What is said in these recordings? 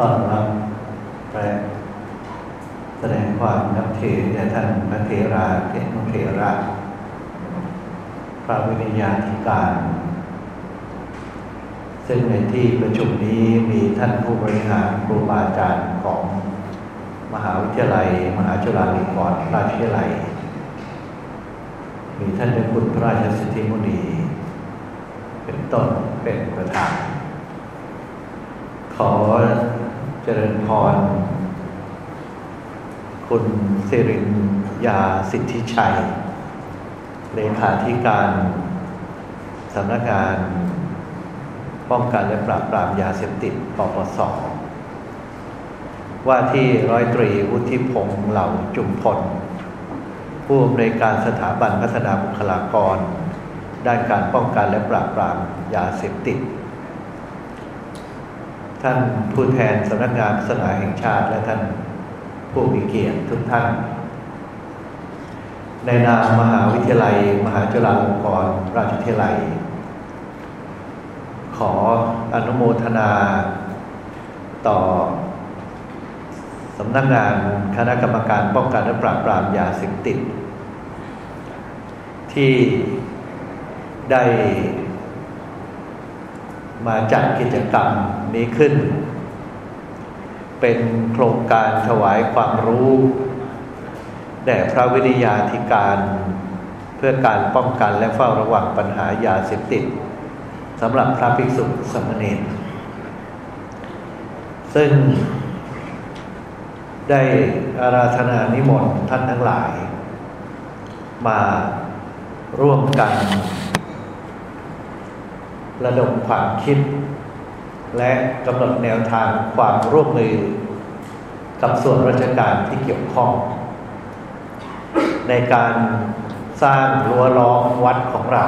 ต้อนรับและแสดงความนับถือแด่ท่านพระเทราเทนุเทระพระวิญญาธิการ ซึ่งในที่ประชุมนี้มีท่านผู้บริหารครูบาอาจารย์ของมหาวิทยาลัย มหาจุฬาลงกรณราชวิทยาลัย มีท่านเดชคุณพระราชสิทธิมุนี เป็นต้นเป็นประธานขอ เจริญพร คุณสิรินยาสิทธิชัย เลขาธิการสำนักงาน ป้องกันและปราบปรามยาเสพติดปปส ว่าที่ร้อยตรีวุฒิพงษ์เหล่าจุมพล ผู้อำนวยการสถาบันพัฒนาบุคลากร ด้านการป้องกันและปราบปรามยาเสพติด ท่านผู้แทนสำนักงานศาสนาแห่งชาติและท่านผู้มีเกียรติทุกท่าน ในนามมหาวิทยาลัย มหาจุฬาลงกรณราชวิทยาลัย ขออนุโมทนา ต่อสำนักงานคณะกรรมการป้องกันและปราบปรามยาเสพติด ที่ได้ มาจัดกิจกรรมนี้ขึ้น เป็นโครงการถวายความรู้แด่พระวิทยาธิการเพื่อการป้องกันและเฝ้าระวังปัญหายาเสพติดสำหรับพระภิกษุสมณีซึ่งได้อาราธนานิมนต์ท่านทั้งหลาย มาร่วมกัน ระดมความคิด และกำหนดแนวทางความร่วมมือ กับส่วนราชการที่เกี่ยวข้อง ในการสร้างรั้วล้อมวัดของเรา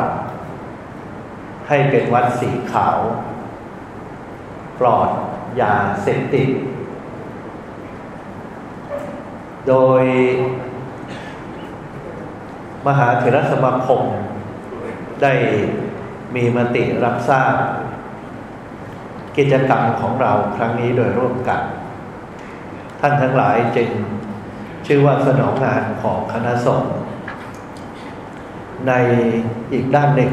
ให้เป็นวัดสีขาว ปลอดยาเสพติด โดยมหาเถรสมาคมได้ มีมติรับทราบ กิจกรรมของเราครั้งนี้โดยร่วมกัน ท่านทั้งหลายจึงชื่อว่าสนองงานของคณะสงฆ์ในอีกด้านหนึ่ง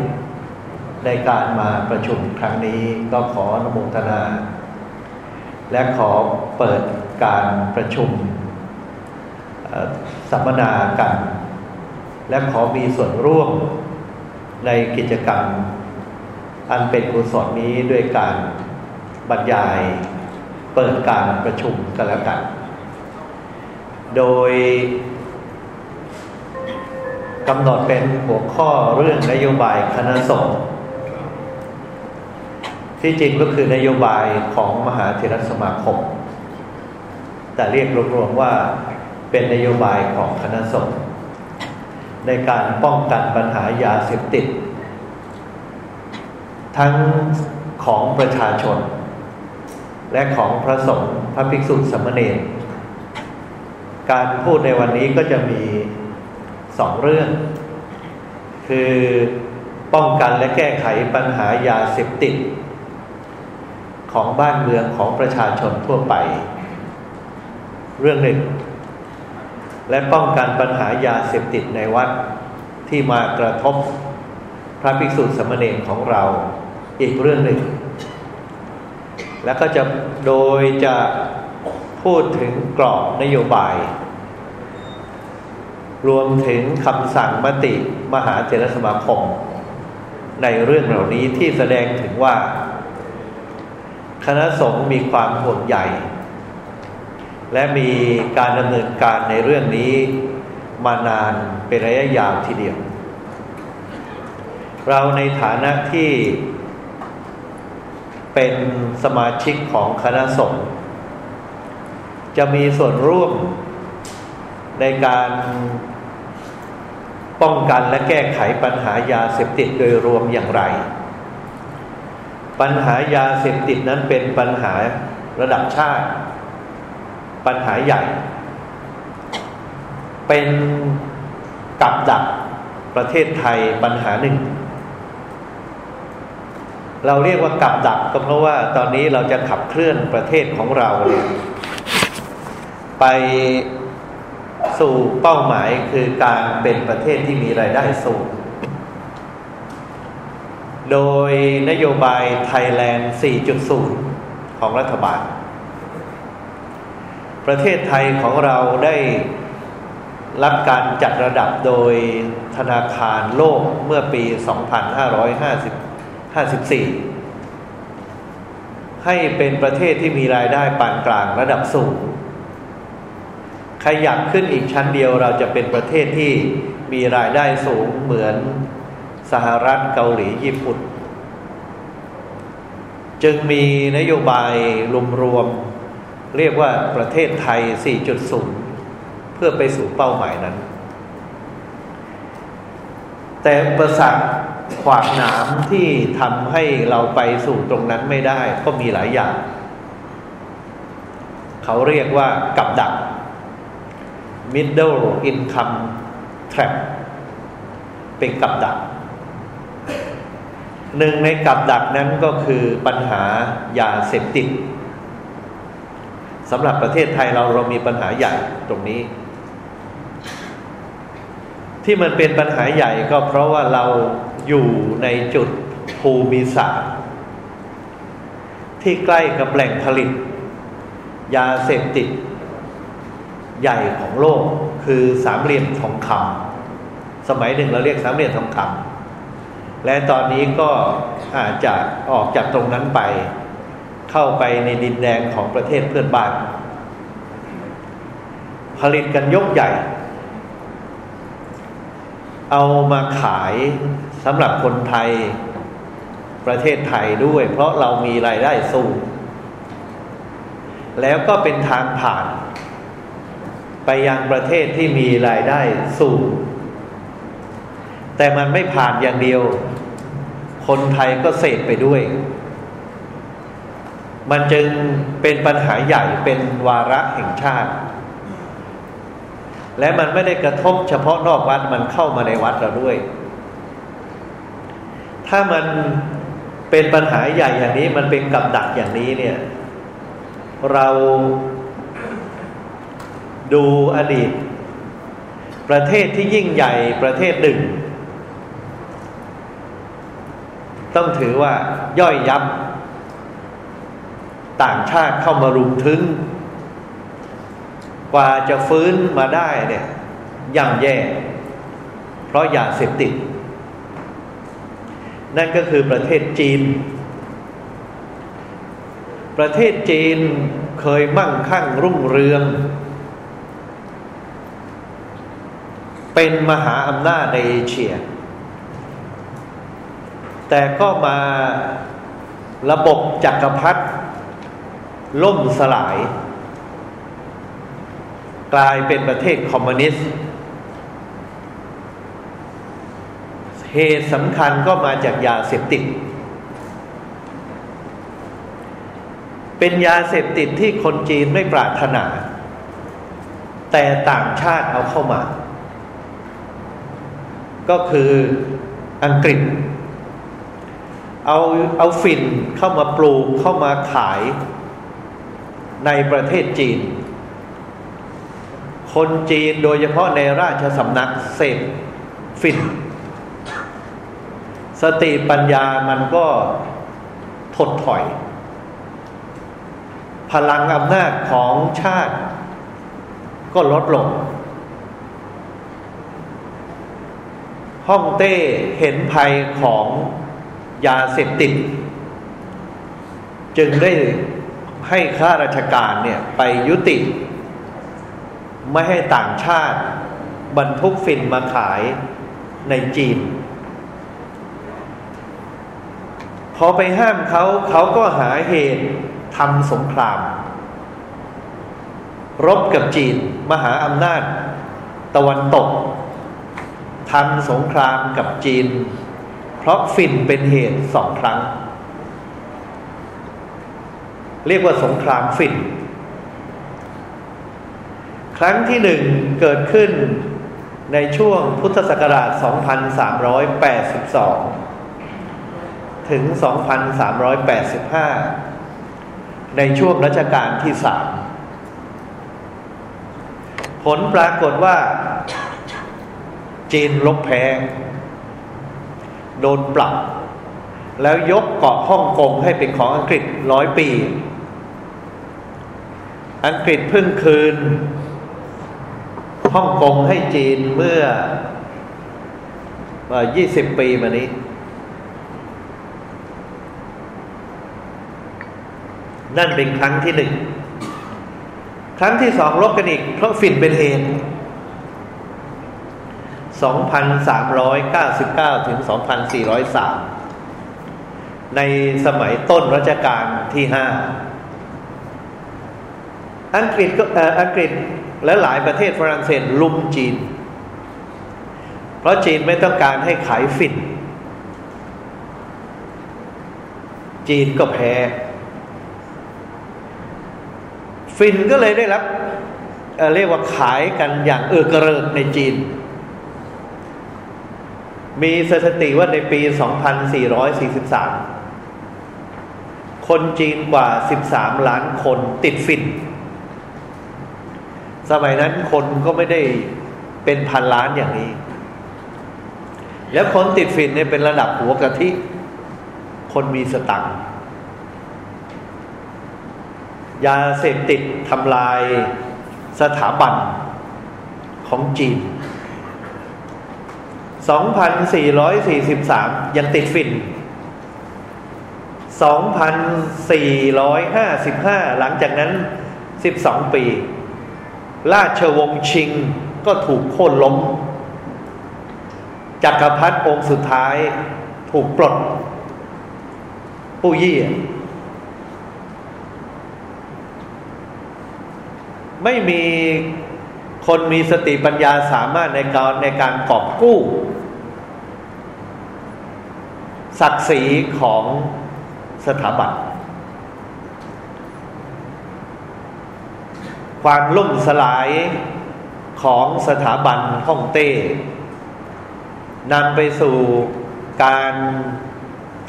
ในการมาประชุมครั้งนี้ก็ขออนุโมทนา และขอเปิดการประชุมสัมมนากัน และขอมีส่วนร่วมในกิจกรรม อันเป็นกุศลนี้ด้วยการบรรยายเปิดการประชุมกันแล้วกัน โดยกำหนดเป็นหัวข้อเรื่องนโยบายคณะสงฆ์ที่จริงก็คือนโยบายของมหาเถรสมาคม แต่เรียกรวมๆว่าเป็นนโยบายของคณะสงฆ์ในการป้องกันปัญหายาเสพติด ทั้งของประชาชน และของพระสงฆ์พระภิกษุสมณีการพูดในวันนี้ก็จะมีสองเรื่อง คือป้องกันและแก้ไขปัญหายาเสพติด ของบ้านเมืองของประชาชนทั่วไป เรื่องหนึ่ง และป้องกันปัญหายาเสพติดในวัดที่มากระทบพระภิกษุสมณีของเรา อีกเรื่องหนึ่ง แล้วก็จะโดยจะพูดถึงกรอบนโยบาย รวมถึงคำสั่งมติมหาเจรสมาคม ในเรื่องเหล่านี้ที่แสดงถึงว่า คณะสงฆ์มีความห่วงใหญ่ และมีการดำเนินการในเรื่องนี้มานานเป็นระยะยาวทีเดียว เราในฐานะที่ เป็นสมาชิกของคณะสงฆ์จะมีส่วนร่วมในการป้องกันและแก้ไขปัญหายาเสพติดโดยรวมอย่างไร ปัญหายาเสพติดนั้นเป็นปัญหาระดับชาติ ปัญหาใหญ่ เป็นกับดักประเทศไทยปัญหาหนึ่ง เราเรียกว่ากับดักก็เพราะว่าตอนนี้เราจะขับเคลื่อนประเทศของเราเนี่ยไปสู่เป้าหมายคือการเป็นประเทศที่มีรายได้สูง โดยนโยบายไทยแลนด์ 4.0 ของรัฐบาล ประเทศไทยของเราได้รับการจัดระดับโดยธนาคารโลกเมื่อปี 2550 54ให้เป็นประเทศที่มีรายได้ปานกลางระดับสูง ขยับขึ้นอีกชั้นเดียวเราจะเป็นประเทศที่มีรายได้สูงเหมือนสหรัฐเกาหลีญี่ปุ่น จึงมีนโยบายรวมๆเรียกว่าประเทศไทย 4.0 เพื่อไปสู่เป้าหมายนั้น แต่ประสัก ขวากหนามที่ทำให้เราไปสู่ตรงนั้นไม่ได้ ก็มีหลายอย่าง เขาเรียกว่ากับดัก middle income trap เป็นกับดัก หนึ่งในกับดักนั้นก็คือปัญหายาเสพติดสำหรับประเทศไทยเราเรามีปัญหาใหญ่ตรงนี้ ที่มันเป็นปัญหาใหญ่ก็เพราะว่าเรา อยู่ในจุดภูมิศาสตร์ที่ใกล้กับแหล่งผลิต ยาเสพติด ใหญ่ของโลกคือสามเหลี่ยมทองคำสมัยหนึ่งเราเรียกสามเหลี่ยมทองคำและตอนนี้ก็อาจจะออกจากตรงนั้นไป เข้าไปในดินแดงของประเทศเพื่อนบ้าน ผลิตกันยกใหญ่ เอามาขาย สำหรับคนไทยประเทศไทยด้วย เพราะเรามีรายได้สูง แล้วก็เป็นทางผ่าน ไปยังประเทศที่มีรายได้สูง แต่มันไม่ผ่านอย่างเดียว คนไทยก็เสพไปด้วย มันจึงเป็นปัญหาใหญ่เป็นวาระแห่งชาติ และมันไม่ได้กระทบเฉพาะนอกวัดมันเข้ามาในวัดเราด้วย ถ้ามันเป็นปัญหาใหญ่อย่างนี้ มันเป็นกับดักอย่างนี้เนี่ย เราดูอดีต ประเทศที่ยิ่งใหญ่ประเทศหนึ่ง ต้องถือว่าย่อยยับ ต่างชาติเข้ามารุมถึง กว่าจะฟื้นมาได้เนี่ยย่ำแย่ เพราะยาเสพติด นั่นก็คือประเทศจีน ประเทศจีนเคยมั่งคั่งรุ่งเรือง เป็นมหาอำนาจในเอเชีย แต่ก็มาระบบจักรพรรดิล่มสลาย กลายเป็นประเทศคอมมิวนิสต์ เหตุสำคัญก็มาจากยาเสพติด เป็นยาเสพติดที่คนจีนไม่ปรารถนา แต่ต่างชาติเอาเข้ามา ก็คืออังกฤษ เอาเอาฝิ่นเข้ามาปลูกเข้ามาขายในประเทศจีน คนจีนโดยเฉพาะในราชสำนักเสพฝิ่น สติปัญญามันก็ถดถอย พลังอำนาจของชาติ ก็ลดลงฮ่องเต้เห็นภัยของยาเสพติด จึงได้ให้ข้าราชการเนี่ยไปยุติ ไม่ให้ต่างชาติ บรรทุกฟินมาขายในจีน พอไปห้ามเขาเขาก็หาเหตุทำสงคราม รบกับจีน มหาอำนาจ ตะวันตกทำสงครามกับจีน เพราะฝิ่นเป็นเหตุสองครั้ง เรียกว่าสงครามฝิ่น ครั้งที่หนึ่งเกิดขึ้นในช่วงพุทธศักราช 2382 ถึง 2385 ในช่วงรัชกาลที่สามผลปรากฏว่า จีนลบแพ้โดนปรับ แล้วยกเกาะฮ่องกงให้เป็นของอังกฤษร้อยปี อังกฤษเพิ่งคืนฮ่องกงให้จีนเมื่อยี่สิบปีมานี้ นั่นเป็นครั้งที่หนึ่ง ครั้งที่สองลบกันอีก เพราะฝิ่นเป็นเหตุ2,399 ถึง 2,403 ในสมัยต้นรัชกาลที่ห้าอังกฤษก็อังกฤษและหลายประเทศฝรั่งเศสลุมจีน เพราะจีนไม่ต้องการให้ขายฝิ่น จีนก็แพ้ ฟินก็เลยได้รับเเรียกว่าขายกันอย่างเออกระเริกในจีน มีสถิติว่าในปี 2443 คนจีนกว่า 13 ล้านคนติดฟิน สมัยนั้นคนก็ไม่ได้เป็นพันล้านอย่างนี้ แล้วคนติดฟินเนี่ยเป็นระดับหัวกะทิ คนมีสตังค์ ยาเสพติดทำลายสถาบันของจีน 2,443 ยังติดฟิน2,455 หลังจากนั้น 12 ปี ราชวงศ์ชิงก็ถูกโค่นล้ม จักรพรรดิองค์สุดท้ายถูกปลด ผู้ยี่ ไม่มีคนมีสติปัญญาสามารถในการในการกอบกู้ ศักดิ์ศรีของสถาบันความล่มสลายของสถาบันฮ่องเต้นำไปสู่การ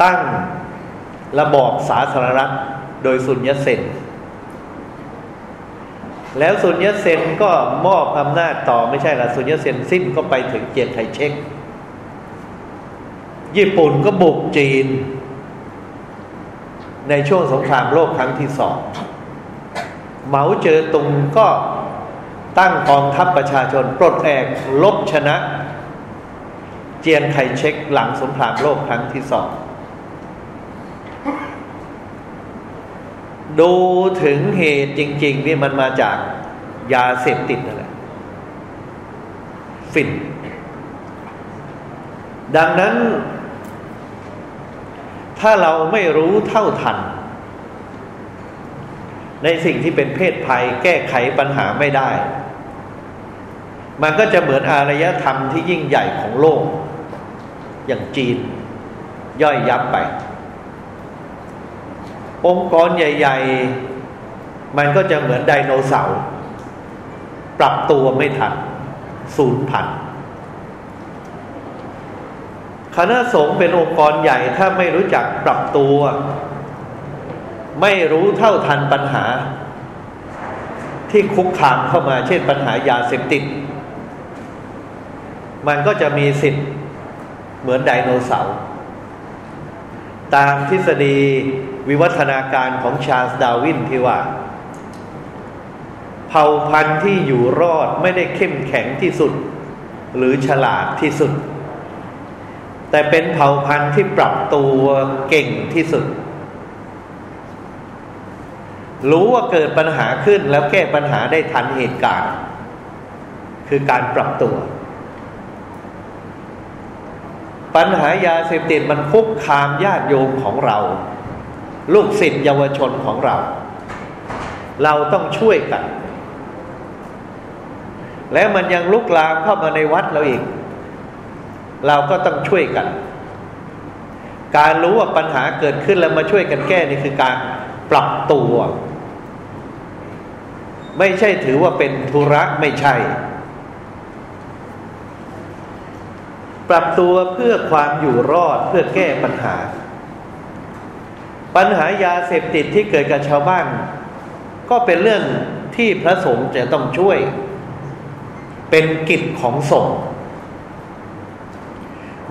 ตั้งระบอบสาธารณรัฐโดยสุญญเซน แล้วสุญญเซนก็มอบอำนาจต่อไม่ใช่ละสุญญเซนสิ้นก็ไปถึงเจียงไคเชกญี่ปุ่นก็บุกจีน ในช่วงสงครามโลกครั้งที่สองเหมาเจอตุงก็ตั้งกองทัพประชาชนปลดแอกลบชนะ เจียงไคเชกหลังสงครามโลกครั้งที่สอง ดูถึงเหตุจริง ๆ นี่มันมาจากยาเสพติดนั่นแหละฟินดังนั้น ถ้าเราไม่รู้เท่าทัน ในสิ่งที่เป็นเพศภัยแก้ไขปัญหาไม่ได้ มันก็จะเหมือนอารยธรรมที่ยิ่งใหญ่ของโลก อย่างจีน ย่อยยับไป องค์กรใหญ่ ๆ มันก็จะเหมือนไดโนเสาร์ปรับตัวไม่ทันสูญพันธุ์คณะสงฆ์เป็นองค์กรใหญ่ถ้าไม่รู้จักปรับตัว ไม่รู้เท่าทันปัญหา ที่คุกคามเข้ามาเช่นปัญหายาเสพติด มันก็จะมีสิทธิ์เหมือนไดโนเสาร์ตามทฤษฎี วิวัฒนาการของชาร์ลส์ดาวินที่ว่า เผ่าพันธุ์ที่อยู่รอดไม่ได้เข้มแข็งที่สุด หรือฉลาดที่สุด แต่เป็นเผ่าพันธุ์ที่ปรับตัวเก่งที่สุด รู้ว่าเกิดปัญหาขึ้นแล้วแก้ปัญหาได้ทันเหตุการณ์ คือการปรับตัวปัญหายาเสพติดมันคุกคามญาติโยมของเรา ลูกศิษย์เยาวชนของเรา เราต้องช่วยกัน และมันยังลุกลามเข้ามาในวัดเราอีก เราก็ต้องช่วยกัน การรู้ว่าปัญหาเกิดขึ้นแล้วมาช่วยกันแก้นี่คือการปรับตัว ไม่ใช่ถือว่าเป็นธุระไม่ใช่ ปรับตัวเพื่อความอยู่รอดเพื่อแก้ปัญหา ปัญหายาเสพติดที่เกิดกับชาวบ้าน ก็เป็นเรื่องที่พระสงฆ์จะต้องช่วย เป็นกิจของสงฆ์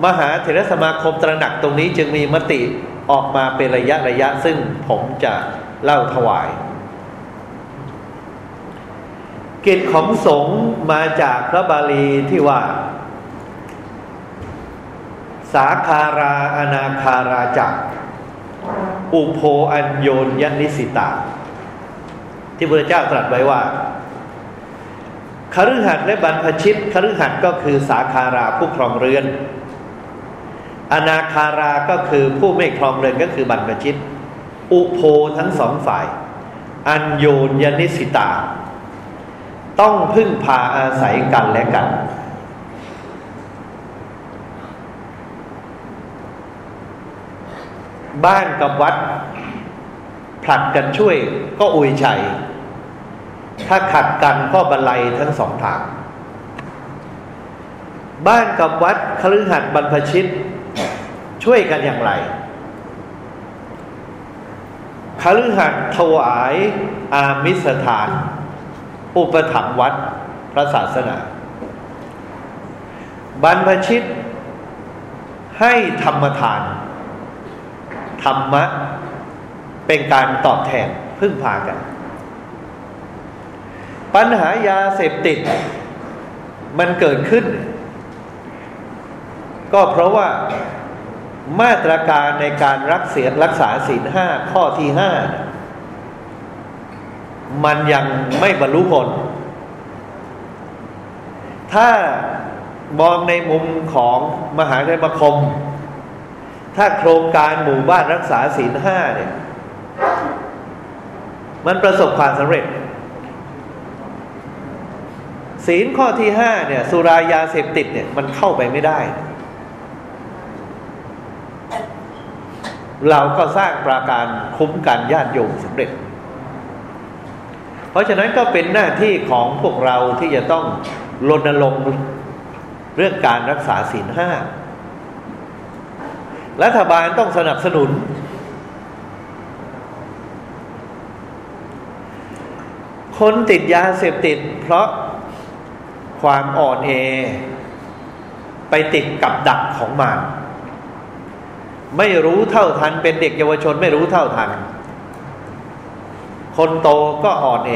มหาเถรสมาคมตระหนักตรงนี้จึงมีมติออกมาเป็นระยะระยะซึ่งผมจะเล่าถวาย กิจของสงฆ์มาจากพระบาลีที่ว่า สาคาราอนาคาราจัก อุโพอัญโยนยนิสิตา ที่พระเจ้าตรัสไว้ว่าคฤหัสถ์และบรรพชิตคฤหัสถ์ก็คือสาคาราผู้ครองเรือน อนาคาราก็คือผู้ไม่ครองเรือนก็คือบรรพชิต อุโพทั้งสองฝ่าย อัญโยนยนิสิตา ต้องพึ่งพาอาศัยกันและกัน บ้านกับวัด ผลัดกันช่วยก็อุยชัย ถ้าขัดกันก็บรรลัยทั้งสองทาง บ้านกับวัดคฤหัสถ์บรรพชิต ช่วยกันอย่างไรคฤหัสถ์ถวายอามิสถาน อุปถัมภ์วัดพระศาสนา บรรพชิตให้ธรรมทาน ธรรมะ เป็นการตอบแทนพึ่งพากัน ปัญหายาเสพติด มันเกิดขึ้น ก็เพราะว่ามาตรการในการรักเสียรักษาศีลห้าข้อที่ห้ามันยังไม่บรรลุผล ถ้ามองในมุมของมหาวิทยาลัยคม ถ้าโครงการหมู่บ้านรักษาศีลห้าเนี่ย มันประสบความสำเร็จ ศีลข้อที่ห้าเนี่ย สุรายาเสพติดเนี่ยมันเข้าไปไม่ได้ เราก็สร้างปราการคุ้มกันญาติโยมสำเร็จ เพราะฉะนั้นก็เป็นหน้าที่ของพวกเราที่จะต้องรณรงค์เรื่องการรักษาศีลห้า รัฐบาลต้องสนับสนุน คนติดยาเสพติด เพราะความอ่อนเอ ไปติดกับดักของมันไม่รู้เท่าทันเป็นเด็กเยาวชนไม่รู้เท่าทัน คนโตก็อ่อนเอ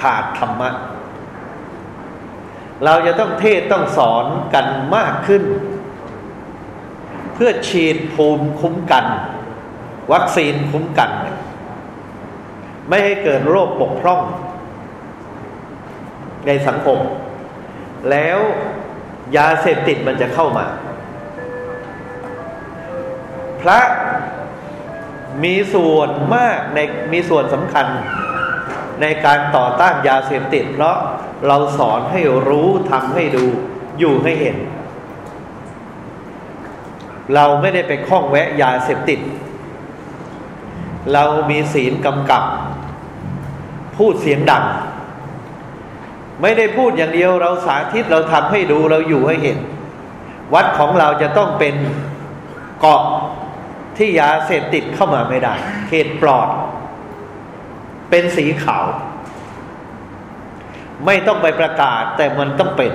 ขาดธรรมะ เราจะต้องเทศต้องสอนกันมากขึ้น เพื่อฉีดภูมิคุ้มกัน วัคซีนคุ้มกัน ไม่ให้เกิดโรคปกพร่อง ในสังคม แล้วยาเสพติดมันจะเข้ามา พระมีส่วนมากในมีส่วนสำคัญในการต่อต้านยาเสพติด เพราะเราสอนให้รู้ทำให้ดูอยู่ให้เห็น เราไม่ได้ไปคล้องแวะยาเสพติด เรามีศีลกำกับ พูดเสียงดัง ไม่ได้พูดอย่างเดียวเราสาธิตเราทำให้ดูเราอยู่ให้เห็น วัดของเราจะต้องเป็นเกาะที่ยาเสพติดเข้ามาไม่ได้ เขตปลอด เป็นสีขาว ไม่ต้องไปประกาศแต่มันต้องเป็น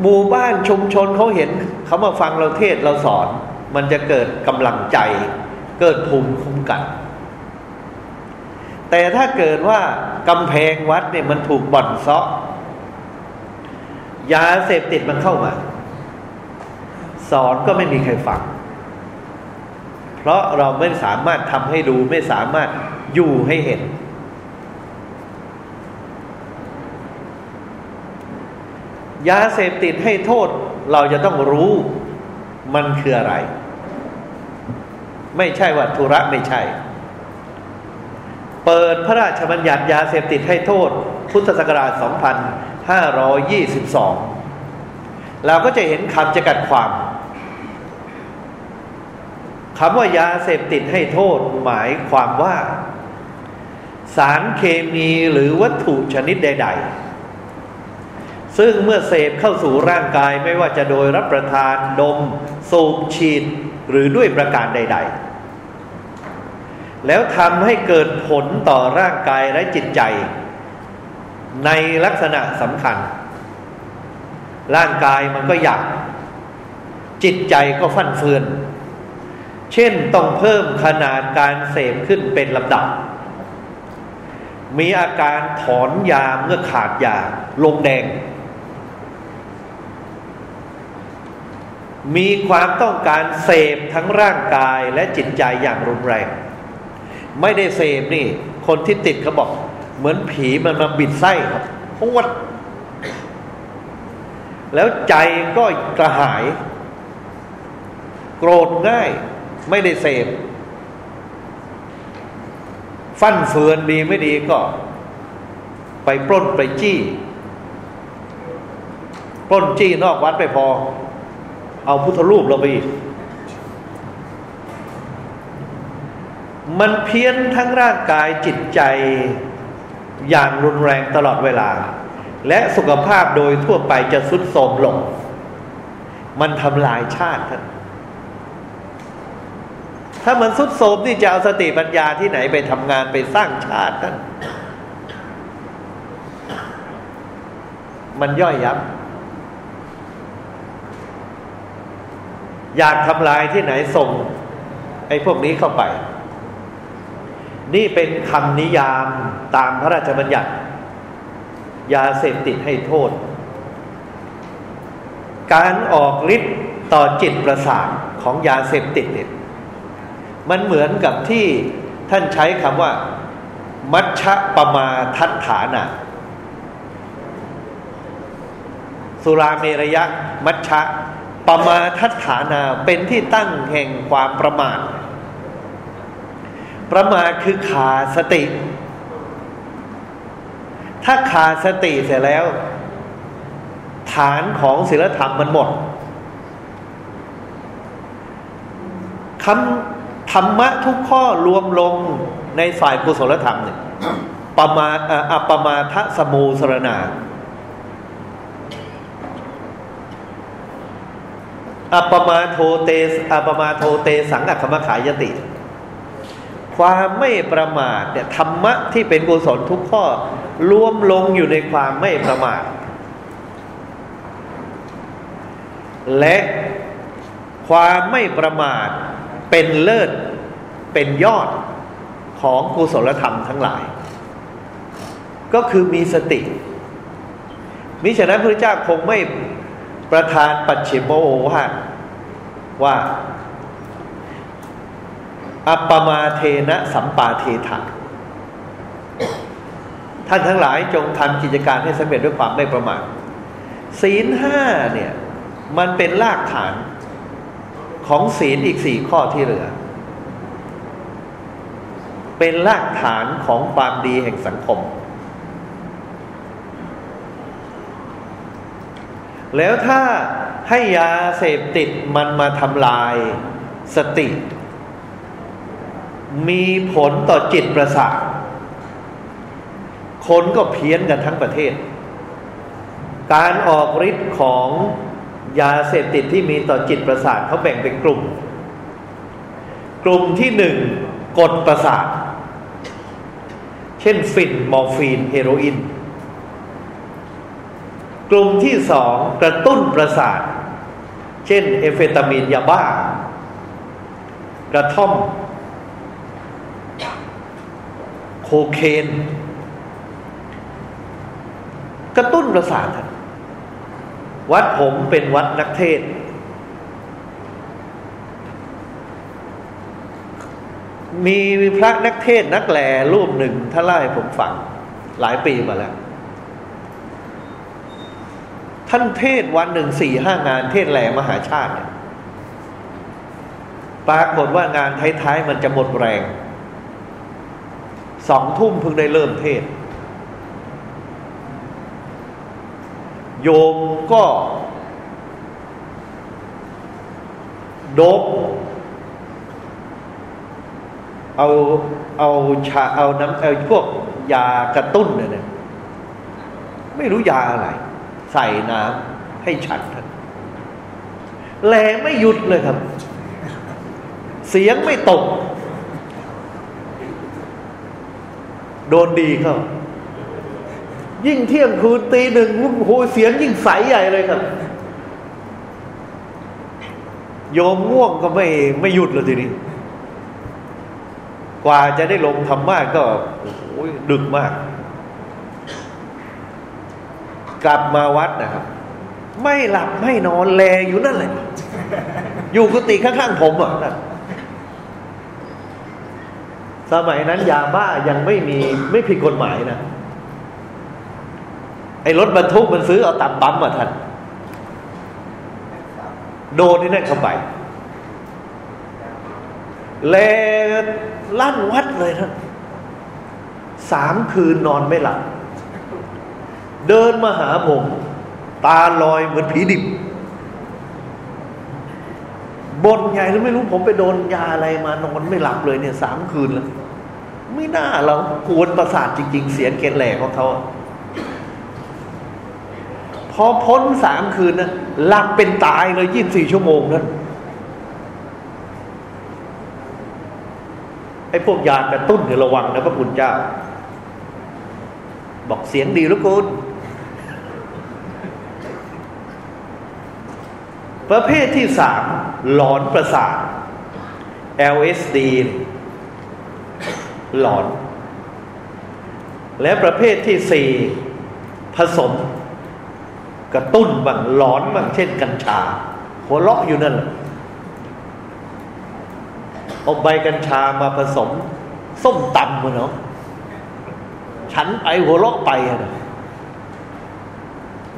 หมู่บ้านชุมชนเขาเห็นเขามาฟังเราเทศเราสอน มันจะเกิดกำลังใจ เกิดภูมิคุ้มกัน แต่ถ้าเกิดว่ากำแพงวัดเนี่ยมันถูกบ่อนซาะยาเสพติดมันเข้ามา สอนก็ไม่มีใครฟัง เพราะเราไม่สามารถทำให้ดูไม่สามารถอยู่ให้เห็น ยาเสพติดให้โทษ เราจะต้องรู้มันคืออะไร ไม่ใช่ว่าธุระไม่ใช่ เปิดพระราชบัญญัติยาเสพติดให้โทษ พุทธศักราช 2522 เราก็จะเห็นคำจะกัดความคำว่ายาเสพติดให้โทษหมายความว่า สารเคมีหรือวัตถุชนิดใด ๆ ซึ่งเมื่อเสพเข้าสู่ร่างกายไม่ว่าจะโดยรับประทานดม สูบฉีด หรือด้วยประการใด ๆ แล้วทำให้เกิดผลต่อร่างกายและจิตใจ ในลักษณะสำคัญ ร่างกายมันก็อยาก จิตใจก็ฟั่นเฟือน เช่นต้องเพิ่มขนาดการเสพขึ้นเป็นลำดับ มีอาการถอนยาเมื่อขาดยาลงแดง มีความต้องการเสพทั้งร่างกายและจิตใจอย่างรุนแรง ไม่ได้เสพนี่ คนที่ติดเขาบอก เหมือนผีมันมาบิดไส้ครับพวด แล้วใจก็กระหาย โกรธง่าย ไม่ได้เสพฟั่นเฟือนดีไม่ดีก็ ไปปล้นไปจี้ ปล้นจี้นอกวัดไปพอ เอาพุทธรูปเราไปอีก มันเพี้ยนทั้งร่างกายจิตใจอย่างรุนแรงตลอดเวลา และสุขภาพโดยทั่วไปจะสุดโทรมลง มันทำลายชาติท่านถ้ามันสุดโทรมนี่จะเอาสติปัญญาที่ไหนไปทำงานไปสร้างชาติท่านมันย่อยยับ อยากทำลายที่ไหนส่ง ไอ้พวกนี้เข้าไป นี่เป็นคำนิยามตามพระราชบัญญัติ ยาเสพติดให้โทษ การออกฤทธิ์ต่อจิตประสาทของยาเสพติดเนี่ยมันเหมือนกับที่ท่านใช้คำว่า มัชฌะปมาทัฏฐานะสุราเมรยะมัชฌะ ปมาทัฐานาเป็นที่ตั้งแห่งความประมาท ประมาทคือขาดสติ ถ้าขาดสติเสร็จแล้ว ฐานของศีลธรรมมันหมดคำธรรมะทุกข้อรวมลงในฝ่ายกุศลธรรมเนี่ยปมาอัปมาทะสมูสรนา อัปมาโทเตสอัปมาโทเตสังอัคมขายติ ความไม่ประมาทเนี่ยธรรมะที่เป็นกุศลทุกข้อรวมลงอยู่ในความไม่ประมาท และความไม่ประมาทเป็นเลิศเป็นยอดของกุศลธรรมทั้งหลาย ก็คือมีสติมิฉะนั้นพระเจ้าคงไม่ ประธานปัจฉิมโอวาทว่า อัปปมาเทนะสัมปาเทถะท่านทั้งหลายจงทำกิจการให้สำเร็จด้วยความไม่ประมาทศีลห้าเนี่ย มันเป็นรากฐานของศีลอีกสี่ข้อที่เหลือ เป็นรากฐานของความดีแห่งสังคม แล้วถ้าให้ยาเสพติดมันมาทำลายสติ มีผลต่อจิตประสาทคนก็เพี้ยนกันทั้งประเทศ การออกฤทธิ์ของยาเสพติดที่มีต่อจิตประสาทเขาแบ่งเป็นกลุ่ม กลุ่มที่หนึ่งกดประสาท เช่นฝิ่นมอร์ฟีนเฮโรอีน กลุ่มที่สองกระตุ้นประสาท เช่น เอเฟตามีนยาบ้า กระท่อม โคเคน กระตุ้นประสาท วัดผมเป็นวัดนักเทศ มีพระนักเทศนักแหล่รูปหนึ่งท่านเล่ผมฟังหลายปีมาแล้ว ท่านเทศวันหนึ่งสี่ห้างานเทศแหล่มหาชาติเนี่ยปรากฏว่างานท้ายๆมันจะหมดแรง สองทุ่มเพิ่งได้เริ่มเทศ โยมก็ โดบเอาเอาชาเอาน้ำเอาพวกยากระตุ้นเนี่ยไม่รู้ยาอะไร ใส่น้ำให้ฉันท่านแลไม่หยุดเลยครับ เสียงไม่ตก โดนดีเข้ายิ่งเที่ยงคืนตีหนึ่งโอ้โหเสียงยิ่งใสใหญ่เลยครับ โยมง่วงก็ไม่ไม่หยุดเลยทีนี้ กว่าจะได้ลงธรรมะก็โอ้โหดึกมาก กลับมาวัดนะครับ ไม่หลับไม่นอนแลอยู่นั่นแหละ อยู่กุฏิข้างๆผมอะนั่นสมัยนั้นยาบ้ายังไม่มีไม่ผิดกฎหมายนะ ไอ้รถบรรทุกมันซื้อเอาตามปั๊มมาท่านโดนที่นั่นเข้าไปแลลั่นวัดเลยท่านสามคืนนอนไม่หลับ เดินมาหาผม ตาลอยเหมือนผีดิบบนใหญ่แล้วไม่รู้ผมไปโดนยาอะไรมานอนไม่หลับเลยเนี่ยสามคืนแล้ว ไม่น่าเรากวนประสาทจริง ๆ เสียงเกลแหลกของเขาพอพ้นสามคืนนะหลับเป็นตายเลยยี่สิบสี่ชั่วโมงนั้นไอ้พวกยากระตุ้นเนี่ยระวังนะพระคุณเจ้า บอกเสียงดีหรือคุณ ประเภทที่สามหลอนประสาท LSD หลอน และประเภทที่สี่ผสม กระตุ้นบางหลอนบางเช่นกัญชา หัวเล็อกอยู่นั่นแหละเอาใบกัญชามาผสม ส้มตำมันเนาะฉันไปหัวเล็อกไปนะ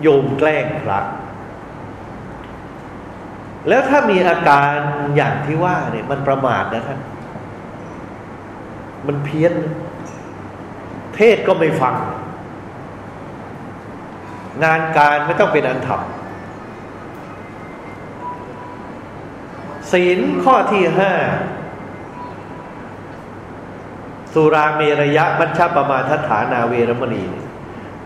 โยมแกล้งพระ แล้วถ้ามีอาการอย่างที่ว่าเนี่ย มันประมาทนะท่าน มันเพี้ยน เทศก็ไม่ฟัง งานการไม่ต้องเป็นอันทำศีลข้อที่ห้าสุราเมรยะมัชฌปมาทฐานาเวรมณี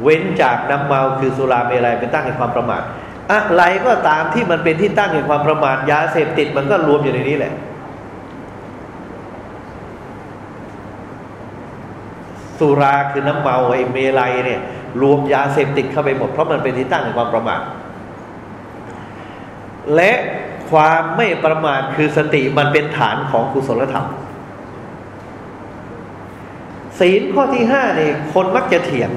เว้นจากน้ำเมาคือสุราเมรัยเป็นตั้งแห่งความประมาท อะไรก็ตามที่มันเป็นที่ตั้งแห่งความประมาทยาเสพติดมันก็รวมอยู่ในนี้แหละ สุราคือน้ำเมาไอ้เมลัยเนี่ย รวมยาเสพติดเข้าไปหมดเพราะมันเป็นที่ตั้งแห่งความประมาทและความไม่ประมาทคือสติมันเป็นฐานของกุศลธรรม ศีลข้อที่ห้าเนี่ยคนมักจะเถียง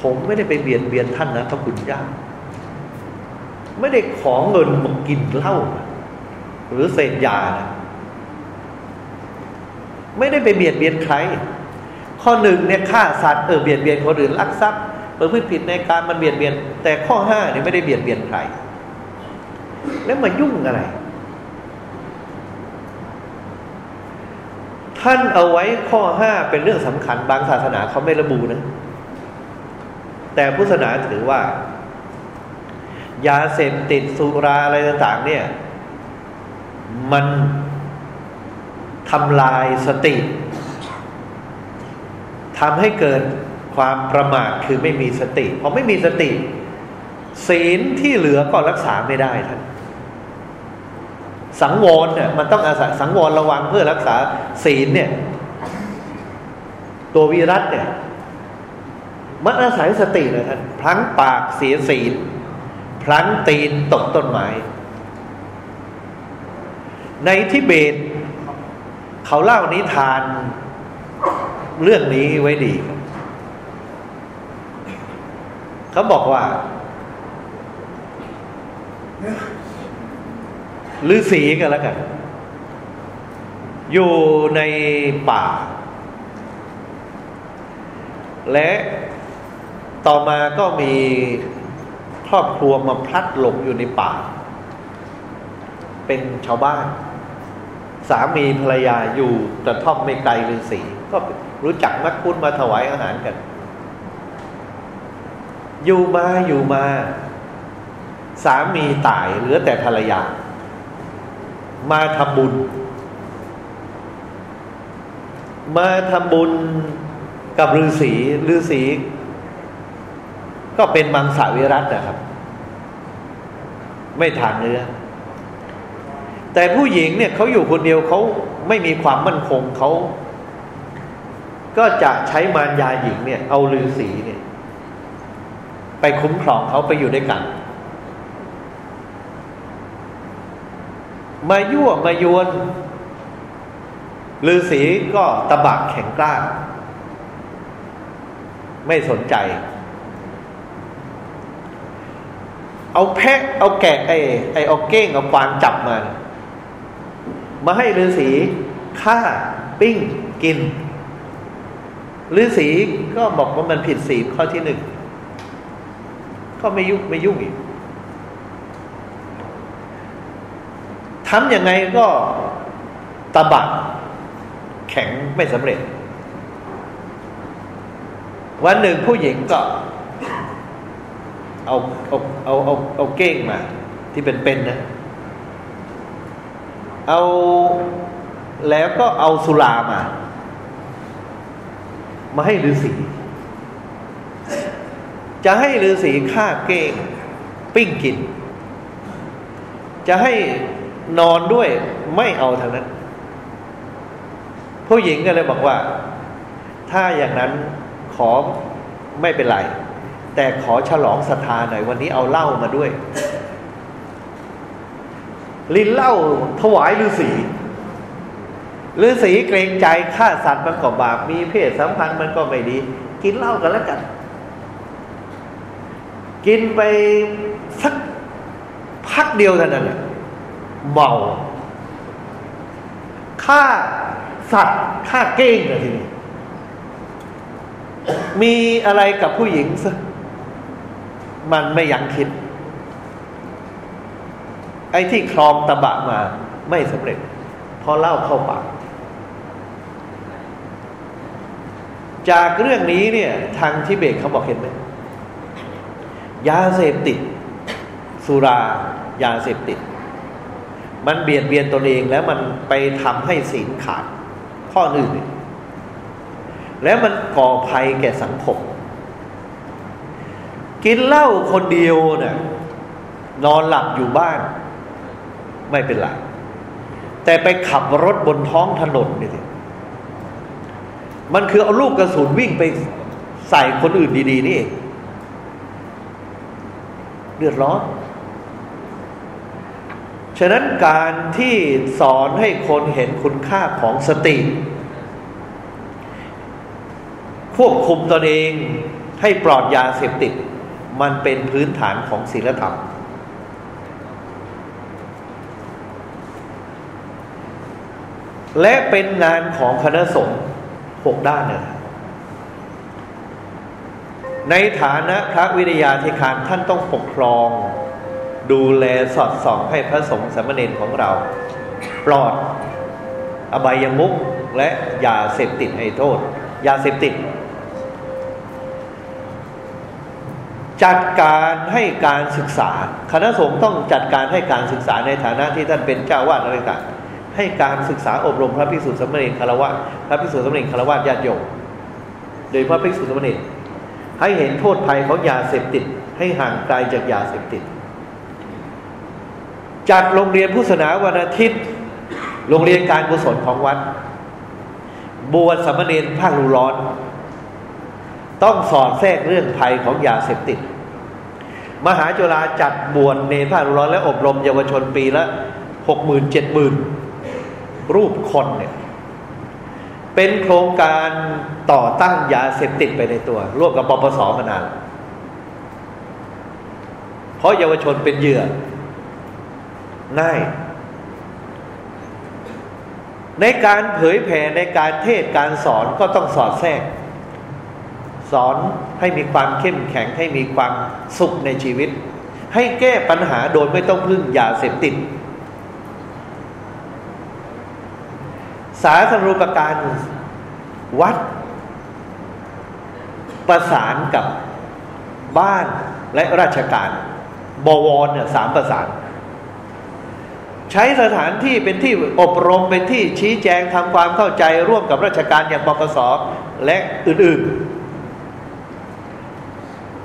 ผมไม่ได้ไปเบียดเบียนท่านนะพระคุณเจ้า ไม่ได้ขอเงินมากินเหล้าหรือเสพยานะไม่ได้ไปเบียดเบียนใคร ข้อหนึ่งเนี่ยฆ่าสัตว์เออเบียดเบียนคนอื่นลักทรัพย์ประพฤติผิดในการมันเบียดเบียน แต่ข้อห้าเนี่ยไม่ได้เบียดเบียนใคร แล้วมายุ่งอะไร ท่านเอาไว้ข้อห้าเป็นเรื่องสำคัญบางศาสนาเขาไม่ระบุนะ แต่พุทธศาสนาถือว่า ยาเสพติดสุราอะไรต่าง ๆ เนี่ย มันทำลายสติทำให้เกิดความประมาทคือไม่มีสติพอไม่มีสติ ศีลที่เหลือก็รักษาไม่ได้ท่านสังวรเนี่ยมันต้องอาศัยสังวรระวังเพื่อรักษาศีลเนี่ย ตัววิรัตเนี่ย มันอาศัยสติเลยท่านพลั้งปากเสียศีล พลั้งตีนตกต้นไม้ในทิเบต เขาเล่านิทานเรื่องนี้ไว้ดี เขาบอกว่าฤาษีกันแล้วกัน อยู่ในป่า และต่อมาก็มี รอบครัวมาพลัดหลงอยู่ในป่า เป็นชาวบ้าน สามีภรรยาอยู่แต่ท่อมไม่ไกลฤาษีก็รู้จักมักคุ้นมาถวายอาหารกัน อยู่มาอยู่มา สามีตายเหลือแต่ภรรยา มาทำบุญ มาทำบุญกับฤาษีฤาษี ก็เป็นมังสวิรัตนะครับ ไม่ทานเนื้อ แต่ผู้หญิงเนี่ยเขาอยู่คนเดียวเขาไม่มีความมั่นคงเขาก็จะใช้มารยาหญิงเนี่ย เอาลือสีเนี่ย ไปคุ้มครองเขาไปอยู่ด้วยกัน มายั่วมายวนลือสีก็ตะบักแข็งกล้า ไม่สนใจ เอาแพะเอาแกะไอ้ไอ้เอาเก้งเอากวางจับมามาให้ฤาษีฆ่าปิ้งกินฤาษีก็บอกว่ามันผิดศีลข้อที่หนึ่งก็ไม่ยุ่งไม่ยุ่งอีกทำยังไงก็ตะบักแข็งไม่สำเร็จ วันหนึ่งผู้หญิงก็ เอาเอาเอาเอาเอาเก้งมา ที่เป็นเป็นนะ เอาแล้วก็เอาสุรามา มาให้ฤาษีจะให้ฤาษีฆ่าเก้ง ปิ้งกิน จะให้นอนด้วยไม่เอาทางนั้น ผู้หญิงก็เลยบอกว่า ถ้าอย่างนั้นขอไม่เป็นไร แต่ขอฉลองศรัทธาหน่อยวันนี้เอาเหล้ามาด้วย ลินเหล้าถวายฤาษีฤาษีเกรงใจฆ่าสัตว์มันก็บาปมีเพศสัมพันธ์มันก็ไม่ดี กินเหล้ากันแล้วกัน กินไปสักพักเดียวเท่านั้นเมาฆ่าสัตว์ฆ่าเก้งเลยทีนี้มีอะไรกับผู้หญิงซะ มันไม่ยังคิด ไอ้ที่คลองตะบะมาไม่สำเร็จ พอเล่าเข้าปากจากเรื่องนี้เนี่ย ทางทิเบตเขาบอกเห็นไหมยาเสพติด สุรายาเสพติด มันเบียดเบียนตนเองแล้วมันไปทำให้ศีลขาดข้ออื่น แล้วมันก่อภัยแก่สังคม กินเหล้าคนเดียวเนี่ยนอนหลับอยู่บ้าน ไม่เป็นไรแต่ไปขับรถบนท้องถนนนี่สิมันคือเอาลูกกระสุนวิ่งไปใส่คนอื่นดี ๆ นี่เองเดือดร้อน ฉะนั้นการที่สอนให้คนเห็นคุณค่าของสติ ควบคุมตนเองให้ปลอดยาเสพติด มันเป็นพื้นฐานของศีลธรรม และเป็นงานของคณะสงฆ์หกด้านเนี่ยในฐานะพระวิทยาธิการท่านต้องปกครอง ดูแลสอดส่องให้พระสงฆ์สมณเณรของเรา ปลอดอบายมุกและยาเสพติดให้โทษ ยาเสพติด จัดการให้การศึกษา คณะสงฆ์ต้องจัดการให้การศึกษาในฐานะที่ท่านเป็นเจ้าวาดอะไรต่างให้การศึกษาอบรมพระภิกษุสมณีคารวะพระภิกษุสมณีคารวะญาติโยมโดยพระภิกษุสมณีให้เห็นโทษภัยของยาเสพติด ให้ห่างไกลจากยาเสพติด จัดโรงเรียนพุทธศาสนาวันอาทิตย์ โรงเรียนการกุศลของวัด บวชสมณีภาครูร้อน ต้องสอนแทรกเรื่องภัยของยาเสพติด มหาจุฬาจัดบวชเนภาร้อนและอบรมเยาวชนปีละหกหมื่นเจ็ดหมื่นรูปคนเนี่ยเป็นโครงการต่อตั้งยาเสพติดไปในตัว ร่วมกับปปสมานาน เพราะเยาวชนเป็นเหยื่อง่าย ในการเผยแผ่ในการเทศการสอนก็ต้องสอดแทรก สอนให้มีความเข้มแข็งให้มีความสุขในชีวิต ให้แก้ปัญหาโดยไม่ต้องพึ่งยาเสพติด สาธารณูปการวัด ประสานกับบ้านและราชการ บวรเนี่ยสามประสาน ใช้สถานที่เป็นที่อบรมเป็นที่ชี้แจงทำความเข้าใจร่วมกับราชการอย่างปปสและอื่นๆ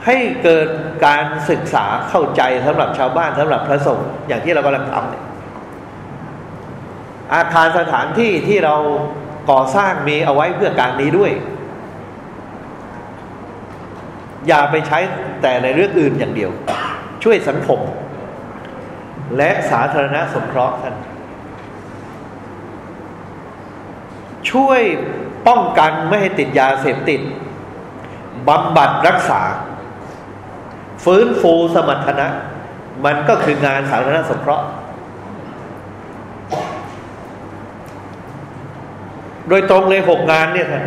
ให้เกิดการศึกษาเข้าใจสำหรับชาวบ้านสำหรับพระสงฆ์อย่างที่เรากำลังทำเนี่ยอาคารสถานที่ที่เราก่อสร้างมีเอาไว้เพื่อการนี้ด้วย อย่าไปใช้แต่ในเรื่องอื่นอย่างเดียว ช่วยสังคม และสาธารณสงเคราะห์ท่านช่วยป้องกันไม่ให้ติดยาเสพติดบำบัดรักษา ฟื้นฟูสมรรถนะ มันก็คืองานสาธารณสงเคราะห์ โดยตรงเลยหกงานเนี่ยท่าน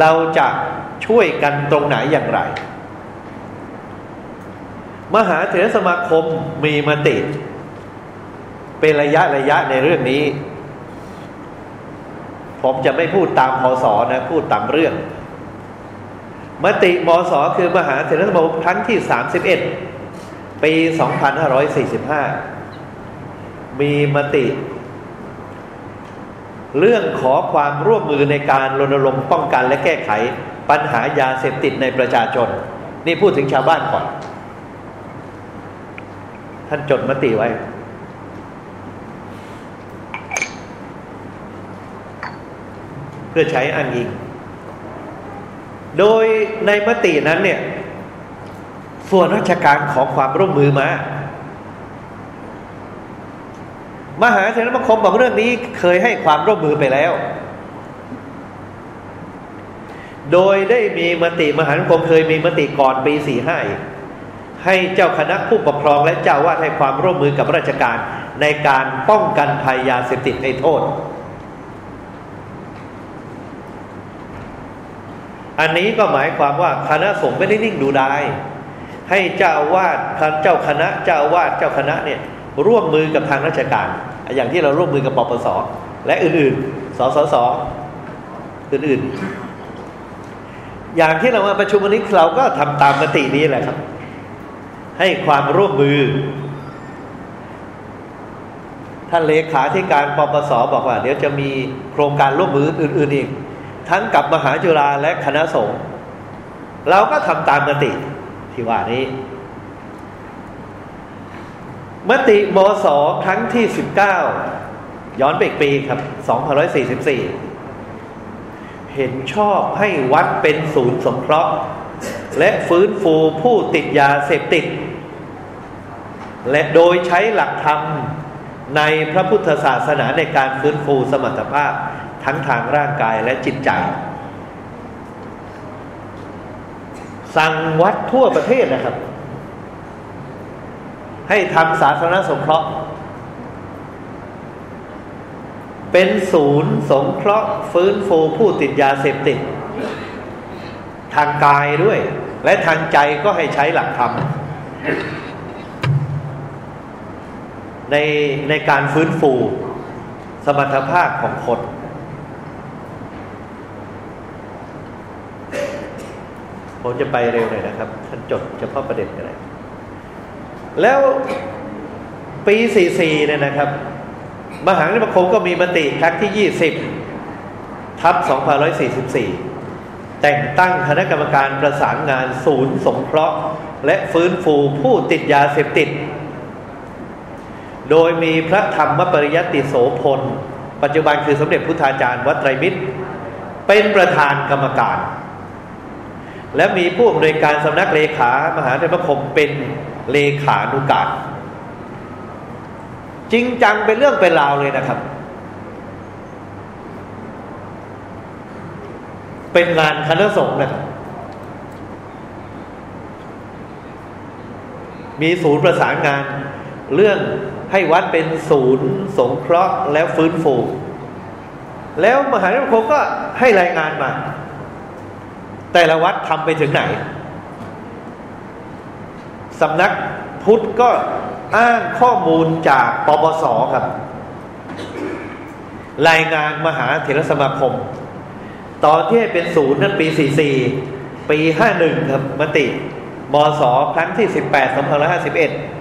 เราจะช่วยกันตรงไหนอย่างไร มหาเถรสมาคมมีมติ เป็นระยะระยะในเรื่องนี้ ผมจะไม่พูดตามพศนะ พูดตามเรื่อง มติมศคือมหาเถรสมาคมครั้งที่สามสิบเอ็ดปี 2545 มีมติ เรื่องขอความร่วมมือในการรณรงค์ป้องกันและแก้ไขปัญหายาเสพติดในประชาชน นี่พูดถึงชาวบ้านก่อน ท่านจดมติไว้เพื่อใช้อ้างอิง โดยในมตินั้นเนี่ย ส่วนราชการขอความร่วมมือมา มหาเถรสมาคมบอกเรื่องนี้เคยให้ความร่วมมือไปแล้ว โดยได้มีมติมหาเถรสมาคมเคยมีมติก่อนปีสี่ห้าให้เจ้าคณะผู้ปกครองและเจ้าวาดให้ความร่วมมือกับราชการในการป้องกันภัยยาเสพติดให้โทษ อันนี้ก็หมายความว่าคณะสงฆ์ไม่ได้นิ่งดูดายให้เจ้าวาดเจ้าคณะเจ้าวาดเจ้าคณะเนี่ยร่วมมือกับทางราชการ อย่างที่เราร่วมมือกับปปสและอื่นๆสสสอื่นๆ อย่างที่เรามาประชุมวันนี้เราก็ทำตามมตินี้แหละครับ ให้ความร่วมมือ ท่านเลขาธิการปปสบอกว่า เดี๋ยวจะมีโครงการร่วมมืออื่นๆอีก ทั้งกับมหาจุฬาและคณะสงฆ์เราก็ทำตามมติที่ว่านี้ มติมศครั้งที่สิบเก้าย้อนไปอีกปีครับสองพันร้อยสี่สิบสี่เห็นชอบให้วัดเป็นศูนย์สงเคราะห์ และฟื้นฟูผู้ติดยาเสพติด และโดยใช้หลักธรรมในพระพุทธศาสนาในการฟื้นฟูสมรรถภาพ ทั้งทางร่างกายและจิตใจ สั่งวัดทั่วประเทศนะครับ ให้ทำสาธารณสงเคราะห์ เป็นศูนย์สงเคราะห์ ฟื้นฟูผู้ติดยาเสพติด ทางกายด้วย และทางใจก็ให้ใช้หลักธรรมในในการฟื้นฟู สมรรถภาพของคน ผมจะไปเร็วหน่อยนะครับ ท่านจดเฉพาะประเด็นกันเลยแล้วปี 44 เนี่ยนะครับ มหาวิทยาลัยคมก็มีมติครั้งที่ 20 ทับ2544 แต่งตั้งคณะกรรมการประสานงานศูนย์สงเคราะห์ และฟื้นฟูผู้ติดยาเสพติด โดยมีพระธรรมปริยติโสพล ปัจจุบันคือสมเด็จพุทธาจารย์วัดไตรมิตร เป็นประธานกรรมการ และมีผู้อำนวยการสำนักเลขามหาวิทยาลัยคมเป็นเลขานุการจริงจังเป็นเรื่องเป็นราวเลยนะครับ เป็นงานคณะสงฆ์นะครับมีศูนย์ประสานงาน เรื่องให้วัดเป็นศูนย์สงเคราะห์แล้วฟื้นฟูแล้วมหาวิทยาลัยก็ให้รายงานมา แต่ละวัดทำไปถึงไหนสำนักพุทธก็อ้างข้อมูลจากปปสครับ รายงานมหาเถรสมาคม ตอนที่เป็นศูนย์นั้นปี 44 ปี 51 ครับมติมศครั้งที่ 18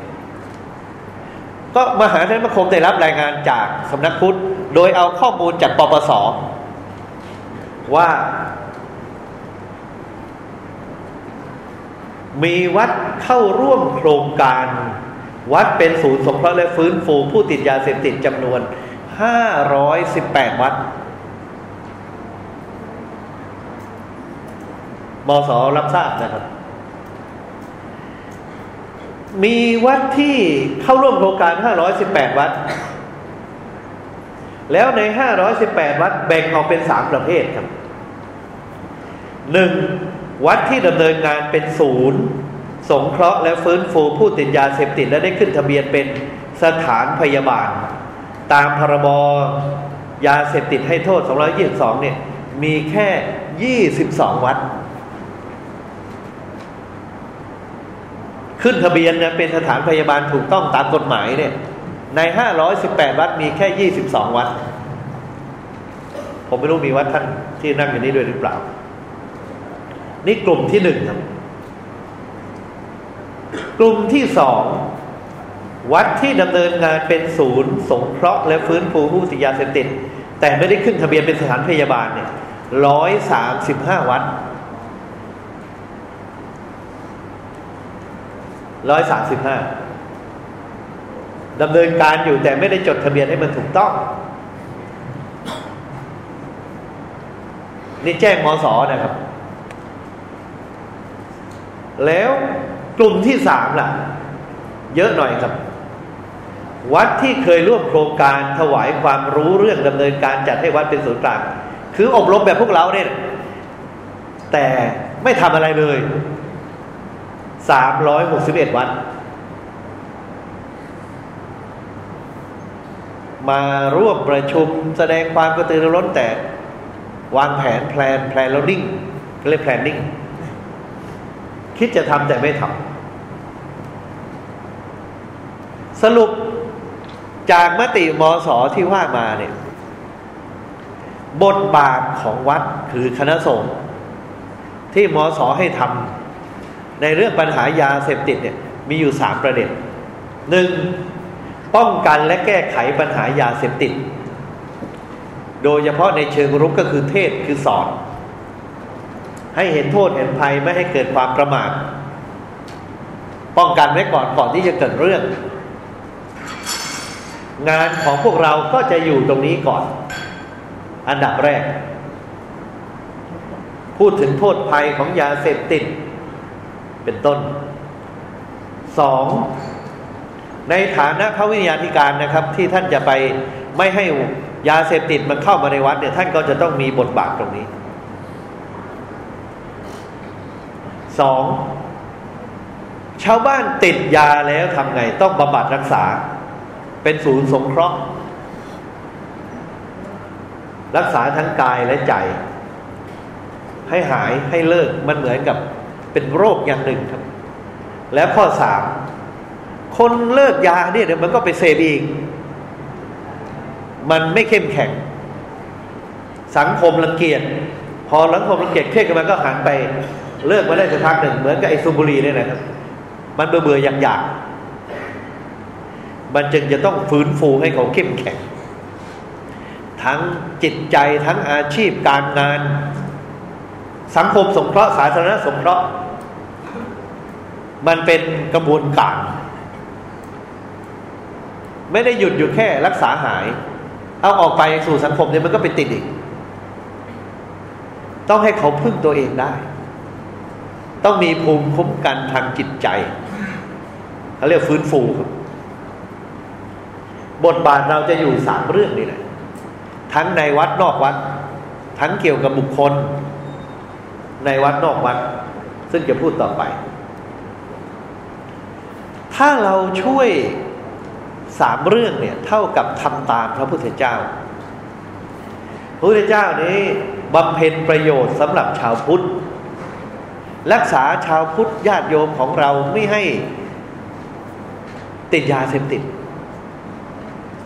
2551 ก็มหาเถรสมาคมได้รับรายงานจากสำนักพุทธ โดยเอาข้อมูลจากปปสว่า มีวัดเข้าร่วมโครงการ วัดเป็นศูนย์สงเคราะห์และฟื้นฟูผู้ติดยาเสพติดจำนวน 518 วัด มสรับทราบนะครับ มีวัดที่เข้าร่วมโครงการ 518 วัด แล้วใน 518 วัดแบ่งออกเป็น 3 ประเภทครับหนึ่ง วัดที่ดำเนินงานเป็นศูนย์ สงเคราะห์และฟื้นฟูผู้ติดยาเสพติดและได้ขึ้นทะเบียนเป็นสถานพยาบาล ตามพรบยาเสพติดให้โทษ 222 เนี่ย มีแค่ 22 วัด ขึ้นทะเบียนนะเป็นสถานพยาบาลถูกต้องตามกฎหมายเนี่ย ใน 518 วัดมีแค่ 22 วัด ผมไม่รู้มีวัดท่านที่นั่งอยู่นี้ด้วยหรือเปล่า นี่กลุ่มที่หนึ่งครับ กลุ่มที่สองวัดที่ดำเนินงานเป็นศูนย์ สงเคราะห์และฟื้นฟูผู้ติดยาเสพติด แต่ไม่ได้ขึ้นทะเบียนเป็นสถานพยาบาลเนี่ยร้อยสามสิบห้าวัดร้อยสามสิบห้าดำเนินการอยู่แต่ไม่ได้จดทะเบียนให้มันถูกต้อง นี่แจ้งมอสอนะครับ แล้วกลุ่มที่สามล่ะ เยอะหน่อยครับ วัดที่เคยร่วมโครงการถวายความรู้เรื่องดำเนินการจัดให้วัดเป็นศูนย์กลาง คืออบรมแบบพวกเราเนี่ยแต่ไม่ทำอะไรเลยสามร้อยหกสิบเอ็ดวัดมาร่วมประชุมแสดงความกระตือรือร้นแต่ วางแผน plan plan แล้วนิ่งเรียก planning คิดจะทำแต่ไม่ทำสรุปจากมติมสที่ว่ามาเนี่ย บทบาทของวัดคือคณะสงฆ์ที่มสให้ทำในเรื่องปัญหายาเสพติดเนี่ย มีอยู่สามประเด็นหนึ่งป้องกันและแก้ไขปัญหายาเสพติด โดยเฉพาะในเชิงรุกก็คือเทศคือสอน ให้เห็นโทษเห็นภัยไม่ให้เกิดความประมาทป้องกันไว้ก่อนก่อนที่จะเกิดเรื่อง งานของพวกเราก็จะอยู่ตรงนี้ก่อน อันดับแรก พูดถึงโทษภัยของยาเสพติด เป็นต้นสองในฐานะพระวิญญาธิการนะครับ ที่ท่านจะไปไม่ให้ยาเสพติดมันเข้ามาในวัดเนี่ยท่านก็จะต้องมีบทบาทตรงนี้ สองชาวบ้านติดยาแล้วทำไง ต้องบำบัดรักษา เป็นศูนย์สงเคราะห์ รักษาทั้งกายและใจ ให้หายให้เลิกมันเหมือนกับเป็นโรคอย่างหนึ่งครับ แล้วข้อสามคนเลิกยาเนี่ยเดี๋ยวมันก็ไปเสพอีก มันไม่เข้มแข็ง สังคมรังเกียจพอสังคมรังเกียจเครียดกันมันก็หันไป เลิกมาได้สักพักหนึ่งเหมือนกับไอ้ซูบุรีเนี่ยนะครับ มันเบื่อเบื่ออยากอยากมันจึงจะต้องฟื้นฟูให้เขาเข้มแข็ง ทั้งจิตใจทั้งอาชีพการงาน สังคมสงเคราะห์สาธารณสงเคราะห์ มันเป็นกระบวนการ ไม่ได้หยุดอยู่แค่รักษาหาย เอาออกไปสู่สังคมเนี่ยมันก็ไปติดอีก ต้องให้เขาพึ่งตัวเองได้ ต้องมีภูมิคุ้มกันทางจิตใจเขาเรียกฟื้นฟูครับ บทบาทเราจะอยู่สามเรื่องนี่แหละทั้งในวัดนอกวัด ทั้งเกี่ยวกับบุคคล ในวัดนอกวัด ซึ่งจะพูดต่อไป ถ้าเราช่วยสามเรื่องเนี่ย เท่ากับทำตามพระพุทธเจ้า พระพุทธเจ้านี้บำเพ็ญประโยชน์สำหรับชาวพุทธ รักษาชาวพุทธญาติโยมของเราไม่ให้ติดยาเสพติด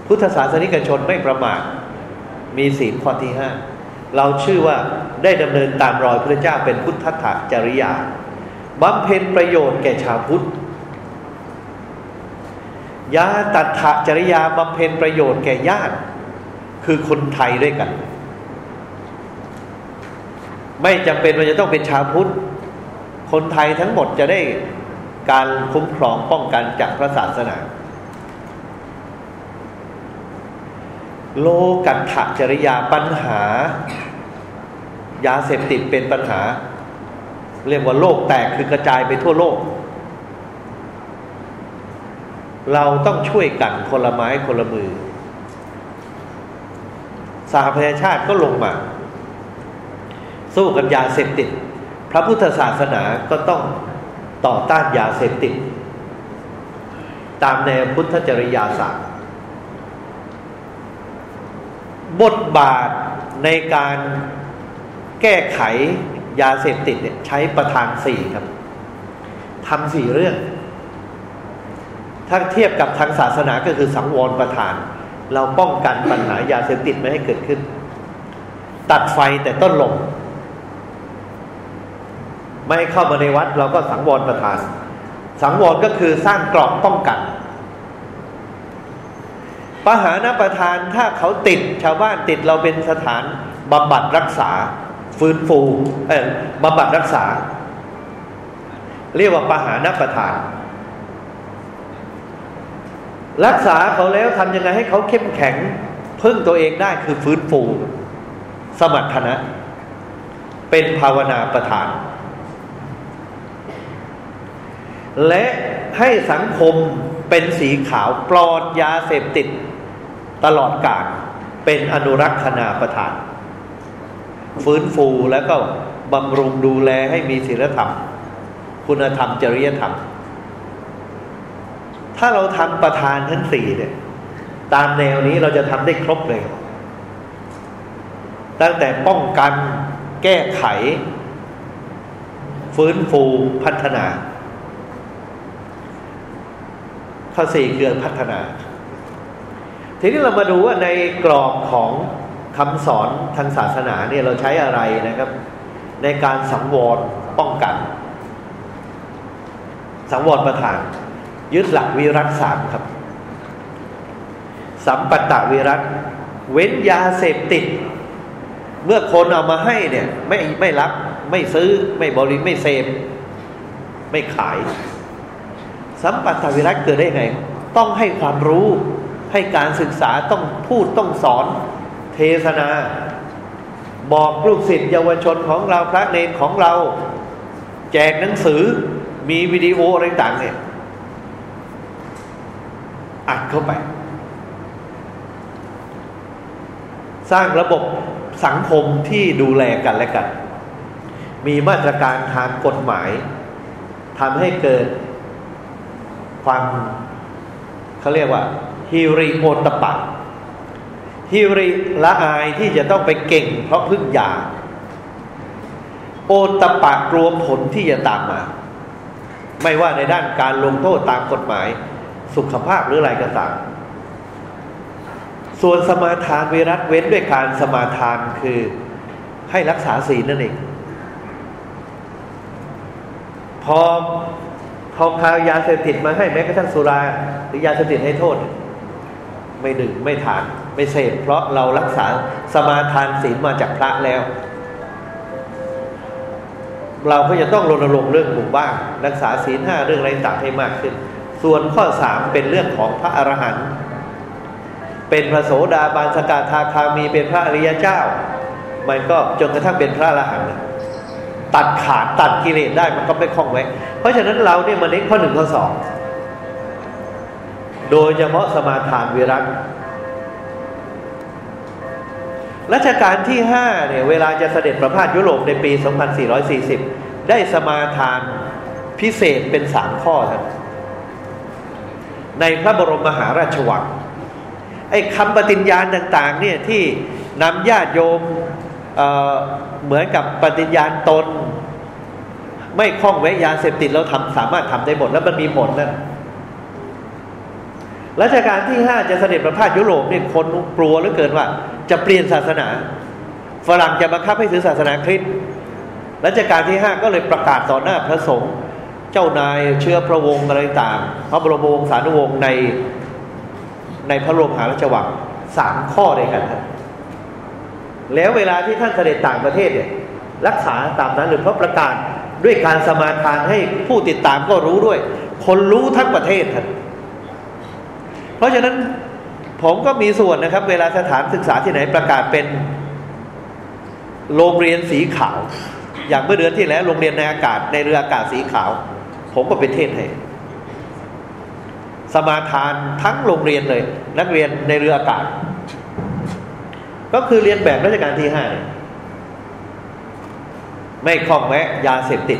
พุทธศาสนิกชนไม่ประมาทมีศีลข้อที่ห้าเราชื่อว่าได้ดำเนินตามรอยพระเจ้าเป็นพุทธถาจริยาบำเพ็ญประโยชน์แก่ชาวพุทธยาตัถจริยาบำเพ็ญประโยชน์แก่ญาติ คือคนไทยด้วยกัน ไม่จำเป็นว่าจะต้องเป็นชาวพุทธ คนไทยทั้งหมดจะได้การคุ้มครองป้องกันจากพระศาสนา โลกัตถจริยาปัญหา ยาเสพติดเป็นปัญหา เรียกว่าโลกแตกคือกระจายไปทั่วโลก เราต้องช่วยกันคนละไม้คนละมือสหประชาชาติก็ลงมา สู้กับยาเสพติด พระพุทธศาสนาก็ต้องต่อต้านยาเสพติด ตามแนวพุทธจริยาศาสตร์ บทบาทในการแก้ไขยาเสพติดเนี่ยใช้ประธานสี่ครับทำสี่เรื่อง ถ้าเทียบกับทางศาสนาก็คือสังวรประธาน เราป้องกันปัญหายาเสพติดไม่ให้เกิดขึ้น ตัดไฟแต่ต้นลม ไม่เข้ามาในวัดเราก็สังวรประธาน สังวรก็คือสร้างกรอบป้องกันปหานประธานถ้าเขาติดชาวบ้านติดเราเป็นสถานบำบัดรักษา ฟื้นฟูเออบำบัดรักษา เรียกว่าปหานประธาน รักษาเขาแล้วทำยังไงให้เขาเข้มแข็งพึ่งตัวเองได้คือฟื้นฟู สมรรถนะ เป็นภาวนาประธาน และให้สังคมเป็นสีขาวปลอดยาเสพติด ตลอดกาลเป็นอนุรักษณาประทาน ฟื้นฟูแล้วก็บำรุงดูแลให้มีศีลธรรม คุณธรรมจริยธรรม ถ้าเราทำประธานทั้งสี่เนี่ย ตามแนวนี้เราจะทำได้ครบเลย ตั้งแต่ป้องกันแก้ไข ฟื้นฟูพัฒนา ข้อสี่เกิดพัฒนา ทีนี้เรามาดูว่าในกรอบของคำสอนทางศาสนาเนี่ยเราใช้อะไรนะครับ ในการสังวรป้องกัน สังวรประธาน ยึดหลักวิรัตสามครับ สัมปัตตวิรัตเว้นยาเสพติด เมื่อคนเอามาให้เนี่ย ไม่ไม่รับ ไม่ซื้อไม่บริไม่เสพ ไม่ขาย สัมปัตตวิรัตเกิดได้ไง ต้องให้ความรู้ให้การศึกษาต้องพูดต้องสอนเทศนา บอกลูกศิษย์เยาวชนของเราพระเนรของเรา แจกหนังสือมีวิดีโออะไรต่างเนี่ยอัดเข้าไป สร้างระบบสังคมที่ดูแลกันและกัน มีมาตรการทางกฎหมายทำให้เกิด ความเขาเรียกว่าฮิริโอตปะฮิริละอายที่จะต้องไปเก่ง เพราะพึ่งยา โอตปะกลัวผลที่จะตามมา ไม่ว่าในด้านการลงโทษตามกฎหมาย สุขภาพหรืออะไรก็ตามส่วนสมาทานวิรัตเว้นด้วยการสมาทานคือให้รักษาศีลนั่นเองพอ พอพายาเสพติดมาให้แม้กระทั่งสุราหรือยาเสพติดให้โทษ ไม่ดื่มไม่ทาน ไม่เสพเพราะเรารักษาสมาทานศีลมาจากพระแล้ว เราก็จะต้องรณรงค์เรื่องหมู่บ้านรักษาศีลห้าเรื่องอะไรต่างให้มากขึ้น ส่วนข้อสามเป็นเรื่องของพระอรหันต์เป็นพระโสดาบันสกาทาคามีเป็นพระอริยเจ้า มันก็จนกระทั่งเป็นพระอรหันต์ ตัดขาดตัดกิเลสได้มันก็ไม่คล่องไว้ เพราะฉะนั้นเราเนี่ยมาเน้นข้อหนึ่งข้อสองโดยเฉพาะสมาทานวิรัตรัชกาลที่ห้าเนี่ยเวลาจะเสด็จประพาสยุโรปในปี 2440 ได้สมาทานพิเศษเป็นสามข้อครับในพระบรมมหาราชวังไอ้คำปฏิญญาณต่าง ๆ เนี่ยที่นำญาติโยม เเหมือนกับปฏิญญาณตน ไม่คล้องแวะยาเสพติดเราทำสามารถทำได้หมดแล้วมันมีผลนั่นรัชกาลที่ห้าจะเสด็จประพาสยุโรปเนี่ยคนกลัวเหลือเกินว่า จะเปลี่ยนศาสนา ฝรั่งจะบังคับให้ถือศาสนาคริสต์รัชกาลที่ห้าก็เลยประกาศต่อหน้าพระสงฆ์เจ้านายเชื้อพระวงศ์อะไรต่างพระบรมวงศานุวงศ์ในในพระบรมหาราชวังสามข้อด้วยกันครับ แล้วเวลาที่ท่านเสด็จต่างประเทศเนี่ยรักษาตามนั้นหรือเพราะประกาศด้วยการสมาทานให้ผู้ติดตามก็รู้ด้วย คนรู้ทั้งประเทศท่านเพราะฉะนั้นผมก็มีส่วนนะครับ เวลาสถานศึกษาที่ไหนประกาศเป็นโรงเรียนสีขาว อย่างเมื่อเดือนที่แล้วโรงเรียนในอากาศในเรืออากาศสีขาว ผมก็เป็นเทศให้สมาทานทั้งโรงเรียนเลย นักเรียนในเรืออากาศ ก็คือเรียนแบบราชการที่ห้าไม่คล้องแวะยาเสพติด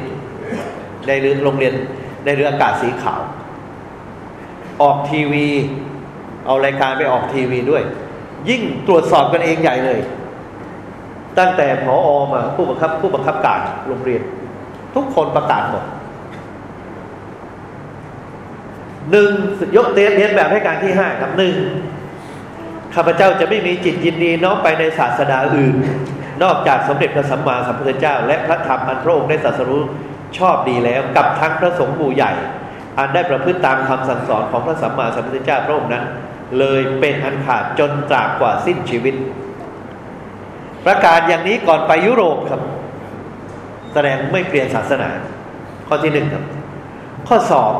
ในเรือโรงเรียนในเรืออากาศสีขาว ออกทีวี เอารายการไปออกทีวีด้วย ยิ่งตรวจสอบกันเองใหญ่เลย ตั้งแต่ผออมาผู้บังคับ ผู้บังคับการโรงเรียน ทุกคนประกาศหมดหนึ่งยกเตียนเรียนแบบให้การที่ห้าครับหนึ่ง ข้าพเจ้าจะไม่มีจิตยินดีน้อมไปในศาสนาอื่น นอกจากสมเด็จพระสัมมาสัมพุทธเจ้า และพระธรรมอันพระองค์ได้ตรัสรู้ชอบดีแล้วกับทั้งพระสงฆ์หมู่ใหญ่ อันได้ประพฤติตามคำสั่งสอนของพระสัมมาสัมพุทธเจ้าพระองค์นั้น เลยเป็นอันขาดจนตราบกว่าสิ้นชีวิต ประกาศอย่างนี้ก่อนไปยุโรปครับ แสดงไม่เปลี่ยนศาสนา ข้อที่หนึ่งครับ ข้อสอง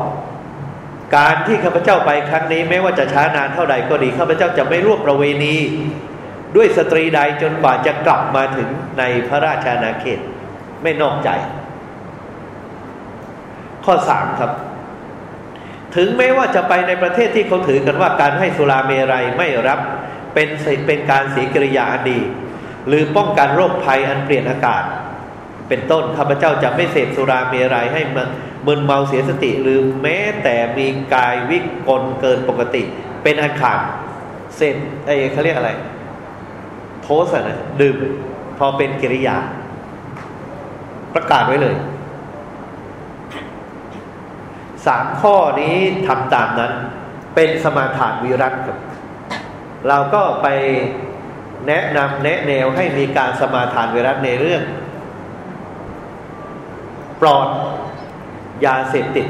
การที่ข้าพเจ้าไปครั้งนี้แม้ว่าจะช้านานเท่าใดก็ดีข้าพเจ้าจะไม่ร่วมประเวณี ด้วยสตรีใดจนกว่าจะกลับมาถึงในพระราชาณาเขต ไม่นอกใจ ข้อสามครับ ถึงแม้ว่าจะไปในประเทศที่เขาถือกันว่าการให้สุราเมรัยไม่รับเป็นเป็นการเสียกิริยาอันดี หรือป้องกันโรคภัยอันเปลี่ยนอากาศ เป็นต้นข้าพเจ้าจะไม่เสพสุราเมรัยให้ มึนเมาเสียสติหรือแม้แต่มีกายวิกลเกินปกติ เป็นอาขาดเสพไอ้เขาเรียกอะไรโทสนะดื่มพอเป็นกิริยา ประกาศไว้เลยสามข้อนี้ทำตามนั้น เป็นสมาทานวิรัตครับ เราก็ไปแนะนำแนะแนวให้มีการสมาทานวิรัตในเรื่อง ปลอด ยาเสพติด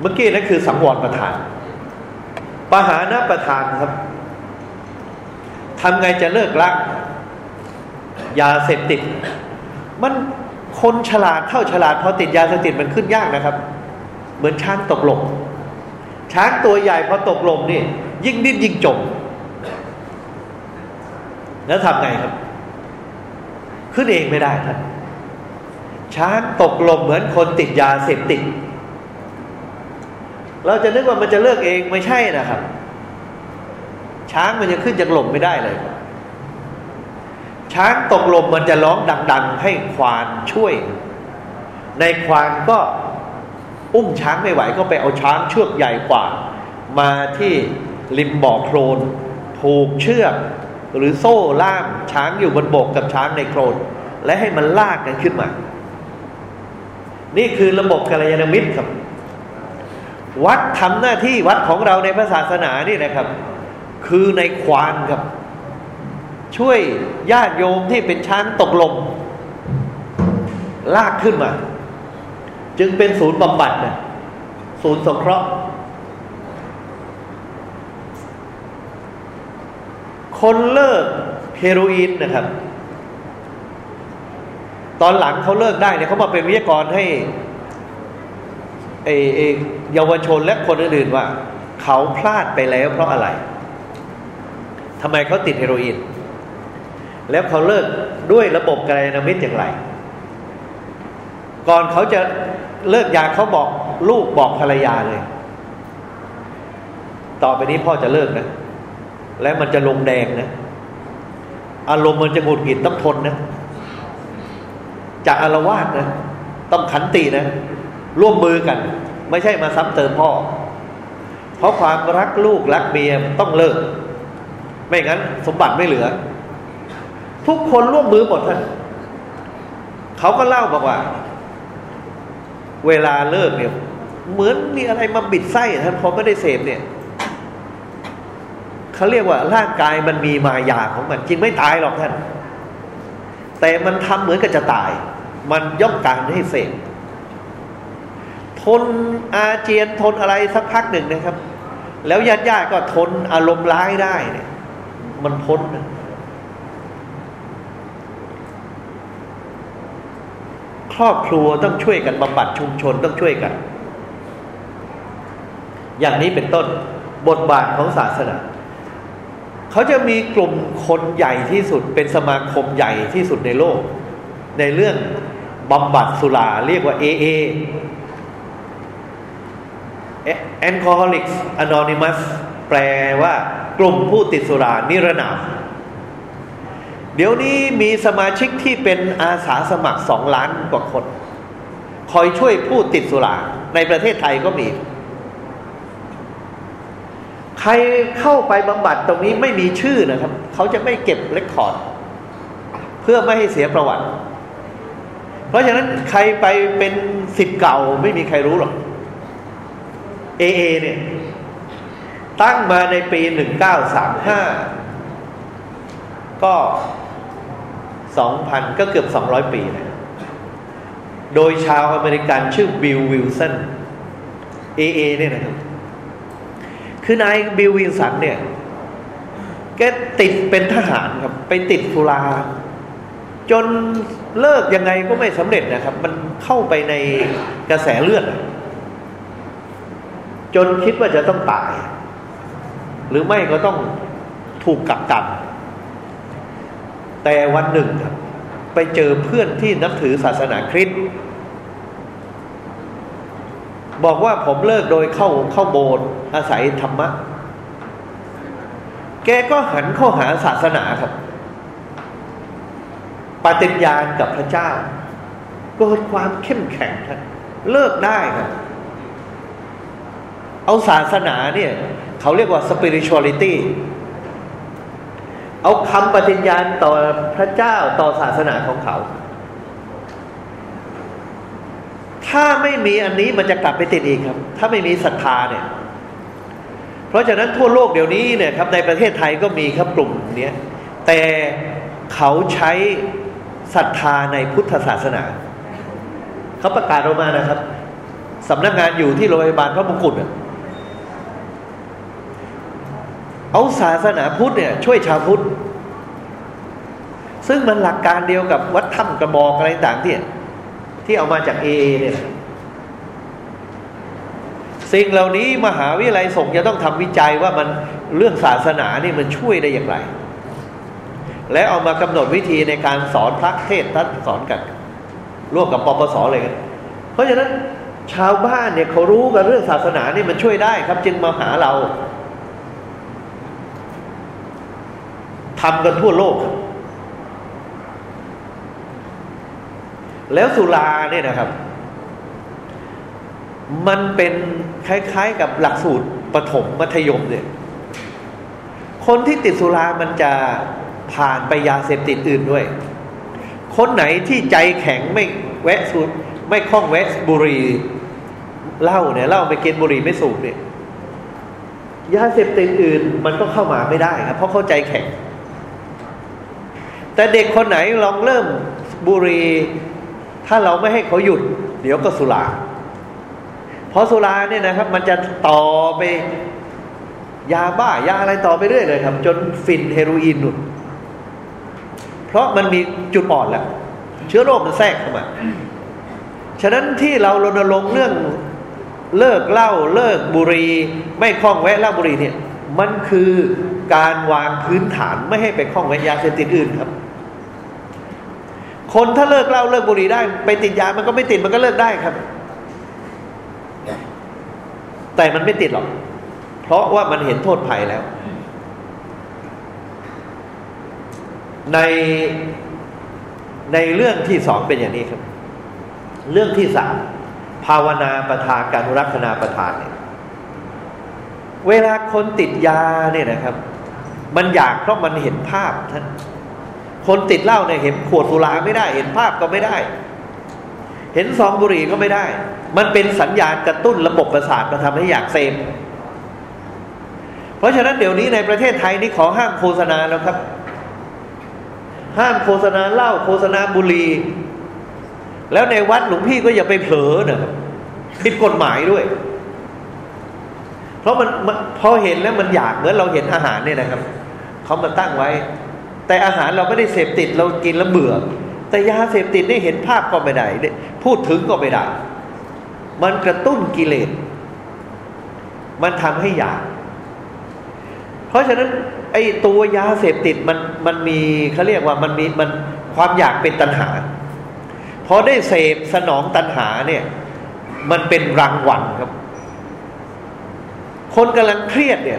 เมื่อกี้นั่นคือสังวรประธานปหานะประธานครับทำไงจะเลิกลักยาเสพติด มันคนฉลาดเท่าฉลาดพอติดยาเสพติดมันขึ้นยากนะครับ เหมือนช้างตกลมช้างตัวใหญ่พอตกลมนี่ ยิ่งดิ้นยิ่งจม แล้วทำไงครับ ขึ้นเองไม่ได้ท่าน ช้างตกลมเหมือนคนติดยาเสพติด เราจะนึกว่ามันจะเลิกเองไม่ใช่นะครับ ช้างมันจะขึ้นจากหลมไม่ได้เลย ช้างตกลมมันจะร้องดัง ๆ ให้ควานช่วย ในควานก็อุ้มช้างไม่ไหวก็ไปเอาช้างเชือกใหญ่กว่า มาที่ริมบ่อโคลนผูกเชือก หรือโซ่ล่ามช้างอยู่บนบกกับช้างในโคลนและให้มันลากกันขึ้นมา นี่คือระบบกัลยาณมิตรครับ วัดทำหน้าที่วัดของเราในพระศาสนานี่นะครับ คือในควานครับ ช่วยญาติโยมที่เป็นช้างตกลม ลากขึ้นมา จึงเป็นศูนย์บำบัดนะศูนย์สงเคราะห์ คนเลิกเฮโรอีนนะครับ ตอนหลังเขาเลิกได้เนี่ยเขามาเป็นวิทยากรให้เอเอเยาวชนและคนอื่นๆว่า เขาพลาดไปแล้วเพราะอะไรทำไมเขาติดเฮโรอีนแล้วเขาเลิกด้วยระบบกายนามิตรอย่างไร ก่อนเขาจะเลิกยาเขาบอกลูกบอกภรรยาเลย ต่อไปนี้พ่อจะเลิกนะ และมันจะลงแดงนะ อารมณ์มันจะหงุดหงิดต้องทนนะ จะอารวาสนะ ต้องขันตินะ ร่วมมือกัน ไม่ใช่มาซ้ำเติมพ่อ เพราะความรักลูกรักเมียต้องเลิก ไม่งั้น สมบัติไม่เหลือ ทุกคนร่วมมือหมดท่านเขาก็เล่าบอกว่า เวลาเลิกเนี่ยเหมือนมีอะไรมาบิดไส้ท่านพอไม่ได้เสพเนี่ยเขาเรียกว่าร่างกายมันมีมายาของมันจริงไม่ตายหรอกท่าน แต่มันทำเหมือนกับจะตาย มันย่อมการให้เสพทนอาเจียนทนอะไรสักพักหนึ่งนะครับ แล้วญาติญาติก็ทนอารมณ์ร้ายได้เนี่ย มันพ้นครอบครัวต้องช่วยกันบำบัดชุมชนต้องช่วยกัน อย่างนี้เป็นต้นบทบาทของศาสนาเขาจะมีกลุ่มคนใหญ่ที่สุดเป็นสมาคมใหญ่ที่สุดในโลก ในเรื่อง บำบัดสุราเรียกว่า AA Alcoholics Anonymous แปลว่ากลุ่มผู้ติดสุรานิรนามเดี๋ยวนี้มีสมาชิกที่เป็นอาสาสมัครสองล้านกว่าคน คอยช่วยผู้ติดสุราในประเทศไทยก็มี ใครเข้าไปบำบัดตรงนี้ไม่มีชื่อนะครับ เขาจะไม่เก็บ record เพื่อไม่ให้เสียประวัติ เพราะฉะนั้นใครไปเป็นศิษย์เก่าไม่มีใครรู้หรอก AA เนี่ย ตั้งมาในปีหนึ่งเก้าสามห้าก็สองพันก็เกือบสองร้อยปีนะโดยชาวอเมริกันชื่อบิลวิลสันเอเอเนี่ยนะครับ คือนายบิลวิลสันเนี่ยแกติดเป็นทหารครับ ไปติดสุรา จนเลิกยังไงก็ไม่สำเร็จนะครับ มันเข้าไปในกระแสเลือด จนคิดว่าจะต้องตาย หรือไม่ก็ต้องถูกกักกัน แต่วันหนึ่งครับ ไปเจอเพื่อนที่นับถือศาสนาคริสต์บอกว่าผมเลิกโดยเข้าเข้าโบสถ์อาศัยธรรมะ แกก็หันเข้าหาศาสนาครับ ฏิญญาณกับพระเจ้าเกิดความเข้มแข็งท่านเลิกได้ครับเอาศาสนาเนี่ยเขาเรียกว่า spirituality เอาคำปฏิญญาณต่อพระเจ้าต่อศาสนาของเขา ถ้าไม่มีอันนี้มันจะกลับไปติดอีกครับ ถ้าไม่มีศรัทธาเนี่ย เพราะฉะนั้นทั่วโลกเดี๋ยวนี้เนี่ยครับในประเทศไทยก็มีครับกลุ่มเนี้ยแต่เขาใช้ ศรัทธาในพุทธศาสนา เขาประกาศออกมานะครับสำนักงานอยู่ที่โรงพยาบาลพระมงกุฎเอาศาสนาพุทธเนี่ยช่วยชาวพุทธ ซึ่งมันหลักการเดียวกับวัดถ้ำกระบอกอะไรต่างที่ที่เอามาจากเอเนี่ยสิ่งเหล่านี้มหาวิทยาลัยสงฆ์จะต้องทำวิจัยว่ามันเรื่องศาสนานี่มันช่วยได้อย่างไร และเอามากำหนดวิธีในการสอนพระเทศท่านสอนกันร่วมกับปปสเลยกันเพราะฉะนั้นชาวบ้านเนี่ยเขารู้กันเรื่องศาสนาเนี่ยมันช่วยได้ครับ จึงมาหาเราทำกันทั่วโลก แล้วสุราเนี่ยนะครับ มันเป็นคล้ายๆกับหลักสูตรประถมมัธยมเนี่ย คนที่ติดสุรามันจะ ผ่านไปยาเสพติดอื่นด้วย คนไหนที่ใจแข็งไม่แวะสูดไม่คล้องแวะบุหรี่เหล้าเนี่ยเหล้าไปกินบุหรี่ไม่สูบเนี่ยยาเสพติดอื่นมันก็เข้ามาไม่ได้ครับ เพราะเข้าใจแข็ง แต่เด็กคนไหนลองเริ่มบุหรี่ถ้าเราไม่ให้เขาหยุด เดี๋ยวก็สุราเพราะสุราเนี่ยนะครับ มันจะต่อไปยาบ้ายาอะไรต่อไปเรื่อยเลยครับ จนฟินเฮโรอีนหนุน เพราะมันมีจุดอ่อนแล้วเชื้อโรคมันแทรกเข้ามา ฉะนั้นที่เรารณรงค์เรื่องเลิกเหล้าเลิกบุหรี่ไม่คล้องแวะเหล้าบุหรี่เนี่ย มันคือการวางพื้นฐานไม่ให้ไปคล้องแวะยาเสพติดอื่นครับ คนถ้าเลิกเหล้าเลิกบุหรี่ได้ ไปติดยามันก็ไม่ติดมันก็เลิกได้ครับ แต่มันไม่ติดหรอก เพราะว่ามันเห็นโทษภัยแล้ว ในในเรื่องที่สองเป็นอย่างนี้ครับ เรื่องที่สามภาวนาประทานการรักษณาประทานเนี่ยเวลาคนติดยาเนี่ยนะครับ มันอยากเพราะมันเห็นภาพท่านคนติดเหล้าเนี่ยเห็นขวดสุราไม่ได้ เห็นภาพก็ไม่ได้ เห็นซองบุหรี่ก็ไม่ได้ มันเป็นสัญญาณกระตุ้นระบบประสาทมาทำให้อยากเสพเพราะฉะนั้นเดี๋ยวนี้ในประเทศไทยนี่ขอห้ามโฆษณาแล้วครับ ห้ามโฆษณาเหล้าโฆษณาบุหรี่แล้วในวัดหลวงพี่ก็อย่าไปเผลอนะครับผิดกฎหมายด้วย เพราะมันพอเห็นแล้วมันอยากเหมือนเราเห็นอาหารเนี่ยนะครับเขามาตั้งไว้ แต่อาหารเราไม่ได้เสพติดเรากินแล้วเบื่อ แต่ยาเสพติดได้เห็นภาพก็ไม่ได้พูดถึงก็ไม่ได้ มันกระตุ้นกิเลสมันทำให้อยาก เพราะฉะนั้น ไอ้ตัวยาเสพติดมันมันมีเขาเรียกว่ามันมีมันความอยากเป็นตัณหาพอได้เสพสนองตัณหาเนี่ย มันเป็นรางวัลครับ คนกำลังเครียดเนี่ย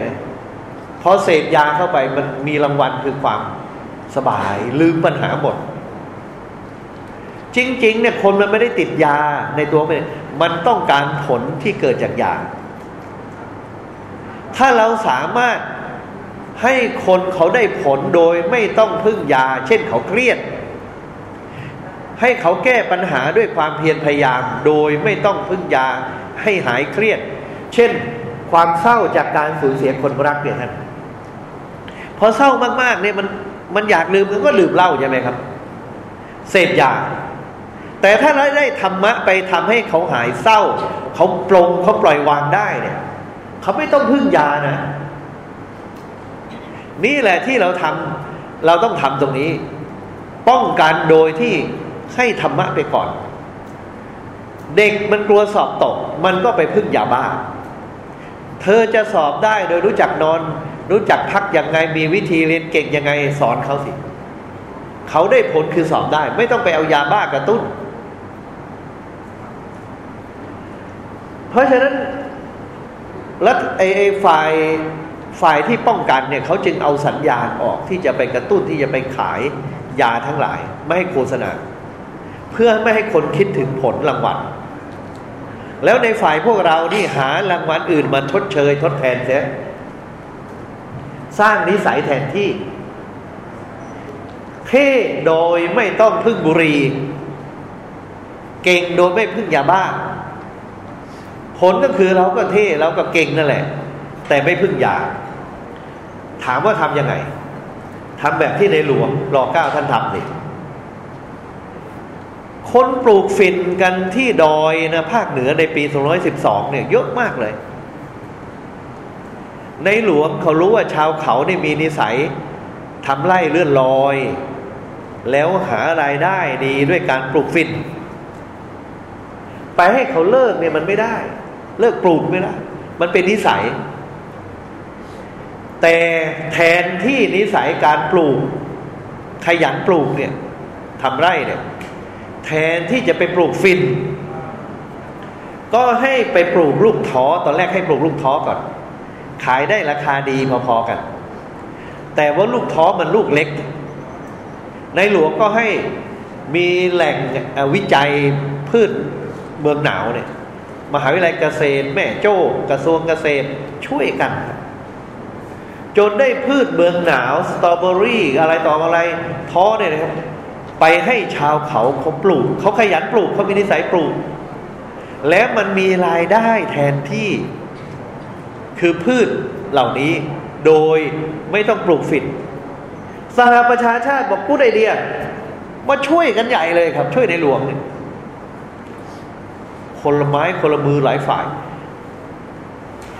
พอเสพยาเข้าไปมันมีรางวัลคือความสบาย ลืมปัญหาหมด จริง ๆ เนี่ย คนมันไม่ได้ติดยาในตัวมันมันต้องการผลที่เกิดจากยาถ้าเราสามารถ ให้คนเขาได้ผลโดยไม่ต้องพึ่งยา เช่นเขาเครียด ให้เขาแก้ปัญหาด้วยความเพียรพยายาม โดยไม่ต้องพึ่งยาให้หายเครียด เช่น ความเศร้าจากการสูญเสียคนรักเนี่ยท่านพอเศร้ามากๆเนี่ยมันมันอยากลืมมันก็ลืมเล่าใช่ไหมครับ เสพยาแต่ถ้าเราได้ธรรมะไปทำให้เขาหายเศร้า เขาปลงเขาปล่อยวางได้เนี่ย เขาไม่ต้องพึ่งยานะ นี่แหละที่เราทำเราต้องทำตรงนี้ ป้องกันโดยที่ให้ธรรมะไปก่อน เด็กมันกลัวสอบตก มันก็ไปพึ่งยาบ้า เธอจะสอบได้โดยรู้จักนอน รู้จักพักยังไงมีวิธีเรียนเก่งยังไงสอนเขาสิเขาได้ผลคือสอบได้ ไม่ต้องไปเอายาบ้ากระตุ้น เพราะฉะนั้นรัฐไอ้ฝ่าย ฝ่ายที่ป้องกันเนี่ยเขาจึงเอาสัญญาณออกที่จะไปกระตุ้นที่จะไปขายยาทั้งหลาย ไม่ให้โฆษณา เพื่อไม่ให้คนคิดถึงผลรางวัลแล้วในฝ่ายพวกเรานี่หารางวัลอื่นมาทดเชยทดแทนเสียสร้างนิสัยแทนที่เท่โดยไม่ต้องพึ่งบุรี เก่งโดยไม่พึ่งยาบ้า ผลก็คือเราก็เท่เราก็เก่งนั่นแหละ แต่ไม่พึ่งยา ถามว่าทำยังไงทำแบบที่ในหลวงรอเก้าท่านทำนี่คนปลูกฝิ่นกันที่ดอยนะภาคเหนือในปี 212 เนี่ยเยอะมากเลย ในหลวงเขารู้ว่าชาวเขาเนี่ยมีนิสัยทำไร่เลื่อนลอย แล้วหารายได้ดีด้วยการปลูกฟินไปให้เขาเลิกเนี่ยมันไม่ได้ เลิกปลูกไม่ได้ มันเป็นนิสัย แต่แทนที่นิสัยการปลูก ขยันปลูกเนี่ยทำไร่เนี่ย แทนที่จะไปปลูกฟิน ก็ให้ไปปลูกลูกท้อตอนแรกให้ปลูกลูกท้อก่อน ขายได้ราคาดีพอๆกัน แต่ว่าลูกท้อมันลูกเล็ก ในหลวงก็ให้มีแหล่งวิจัยพืชเมืองหนาวเนี่ย มหาวิทยาลัยเกษตร แม่โจ้กระทรวงเกษตรช่วยกัน จนได้พืชเมืองหนาวสตรอเบอรี่อะไรต่ออะไรท้อเนี่ยนะครับ ไปให้ชาวเขาเขาปลูก เขาขยันปลูกเขามีนิสัยปลูก แล้วมันมีรายได้แทนที่ คือพืชเหล่านี้ โดยไม่ต้องปลูกฝิ่นสหประชาชาติบอกพูดไอเดียมาช่วยกันใหญ่เลยครับ ช่วยในหลวงเนี่ยคนละไม้คนละมือหลายฝ่าย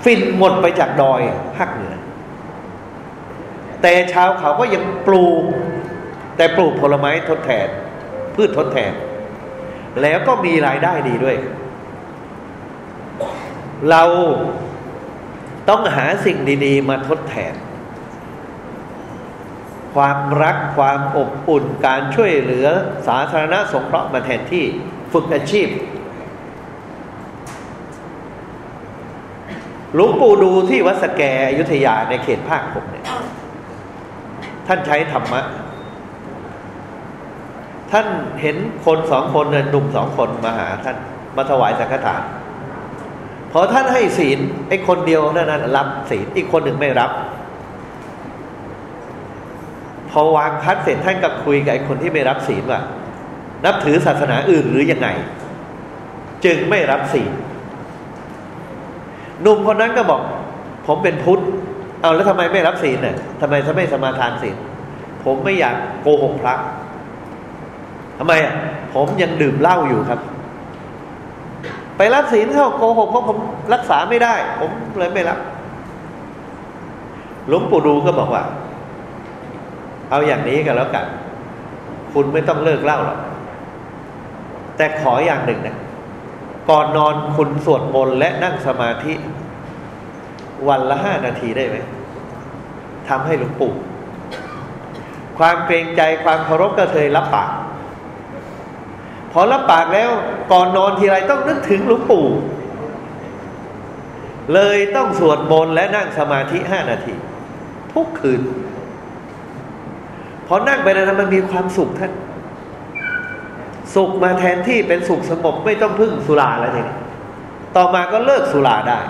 ฝิ่นหมดไปจากดอยภาคเหนือ แต่ชาวเขาก็ยังปลูก แต่ปลูกผลไม้ทดแทน พืชทดแทน แล้วก็มีรายได้ดีด้วย เราต้องหาสิ่งดีๆ มาทดแทน ความรักความอบอุ่นการช่วยเหลือสาธารณสงเคราะห์มาแทนที่ฝึกอาชีพหลวงปู่ดูที่วัดสแกอยุธยาในเขตภาคผมเนี่ย ท่านใช้ธรรมะ ท่านเห็นคนสองคนหนุ่มสองคนมาหาท่านมาถวายสังฆทาน พอท่านให้ศีลไอ้คนเดียวนั้น รับศีลอีกคนหนึ่งไม่รับ พอวางพัดเสร็จท่านก็คุยกับไอ้คนที่ไม่รับศีลว่านับถือศาสนาอื่นหรือยังไง จึงไม่รับศีลหนุ่มคนนั้นก็บอก ผมเป็นพุทธ เอาแล้วทำไมไม่รับศีลเนี่ยทำไมจะไม่สมาทานศีลผมไม่อยากโกหกพระทำไมอะผมยังดื่มเหล้าอยู่ครับ ไปรับศีลเข้าโกหกเพราะผมรักษาไม่ได้ ผมเลยไม่รับหลวงปู่ดูก็บอกว่า เอาอย่างนี้กันแล้วกัน คุณไม่ต้องเลิกเหล้าหรอกแต่ขออย่างหนึ่งนะก่อนนอนคุณสวดมนต์และนั่งสมาธิ วันละห้านาทีได้ไหมทำให้หลวงปู่ ความเกรงใจความเคารพก็เคยรับปาก พอรับปากแล้วก่อนนอนทีไรต้องนึกถึงหลวงปู่ เลยต้องสวดมนต์และนั่งสมาธิห้านาที ทุกคืน พอนั่งไปนั้นมันมีความสุขท่าน สุขมาแทนที่เป็นสุขสงบไม่ต้องพึ่งสุราแล้วทีนี้ต่อมาก็เลิกสุราได้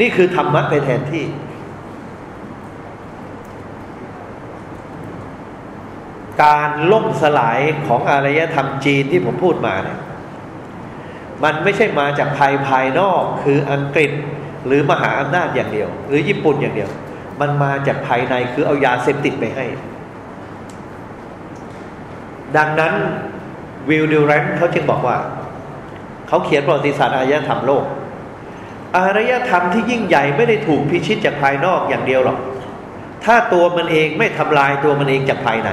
นี่คือธรรมะไปแทนที่ การล่มสลายของอารยธรรมจีนที่ผมพูดมาเนี่ยมันไม่ใช่มาจากภายภายนอกคืออังกฤษหรือมหาอำนาจอย่างเดียว หรือญี่ปุ่นอย่างเดียว มันมาจากภายในคือเอายาเสพติดไปให้ ดังนั้นวิลดิวแรนเขาจึงบอกว่า เขาเขียนประวัติศาสตร์อารยธรรมโลก อารยธรรมที่ยิ่งใหญ่ไม่ได้ถูกพิชิตจากภายนอกอย่างเดียวหรอก ถ้าตัวมันเองไม่ทำลายตัวมันเองจากภายใน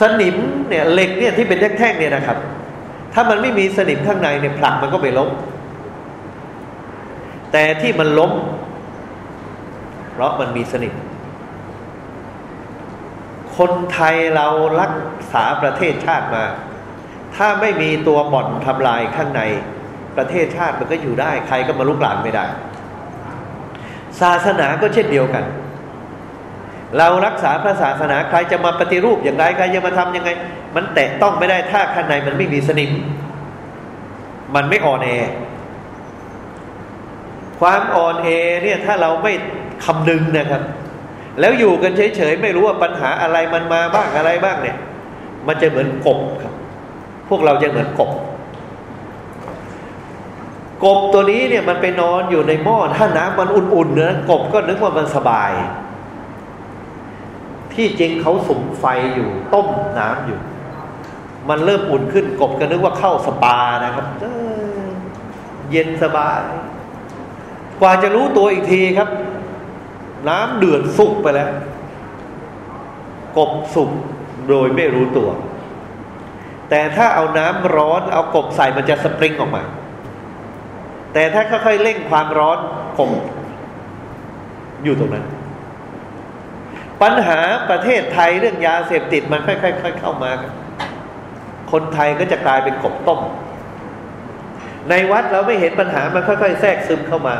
สนิมเนี่ยเหล็กเนี่ยที่เป็นแท่งๆเนี่ยนะครับ ถ้ามันไม่มีสนิมข้างในเนี่ยผลักมันก็ไม่ล้ม แต่ที่มันล้ม เพราะมันมีสนิม คนไทยเรารักษาประเทศชาติมา ถ้าไม่มีตัวบ่อนทำลายข้างใน ประเทศชาติมันก็อยู่ได้ ใครก็มาลุกลานไม่ได้ ศาสนาก็เช่นเดียวกัน เรารักษาพระศาสนาใครจะมาปฏิรูปอย่างไรใครจะมาทำยังไง มันแตะต้องไม่ได้ถ้าข้างในมันไม่มีสนิม มันไม่อ่อนแอความอ่อนแอเนี่ยถ้าเราไม่คำนึงนะครับ แล้วอยู่กันเฉยๆไม่รู้ว่าปัญหาอะไรมันมาบ้างอะไรบ้างเนี่ย มันจะเหมือนกบครับ พวกเราจะเหมือนกบ กบตัวนี้เนี่ยมันไปนอนอยู่ในหม้อถ้าน้ำมันอุ่นๆเนะกบก็นึกว่ามันสบาย ที่จริงเขาสุมไฟอยู่ ต้มน้ำอยู่ มันเริ่มอุ่นขึ้น กบก็นึกว่าเข้าสปานะครับเย็นสบาย กว่าจะรู้ตัวอีกทีครับ น้ำเดือดสุกไปแล้ว กบสุกโดยไม่รู้ตัว แต่ถ้าเอาน้ำร้อนเอากบใส่มันจะสปริงออกมา แต่ถ้าค่อยๆเร่งความร้อนกบอยู่ตรงนั้น ปัญหาประเทศไทยเรื่องยาเสพติดมันค่อยๆเข้ามา คนไทยก็จะกลายเป็นกบต้ม ในวัดเราไม่เห็นปัญหามันค่อยๆ แทรกซึมเข้ามา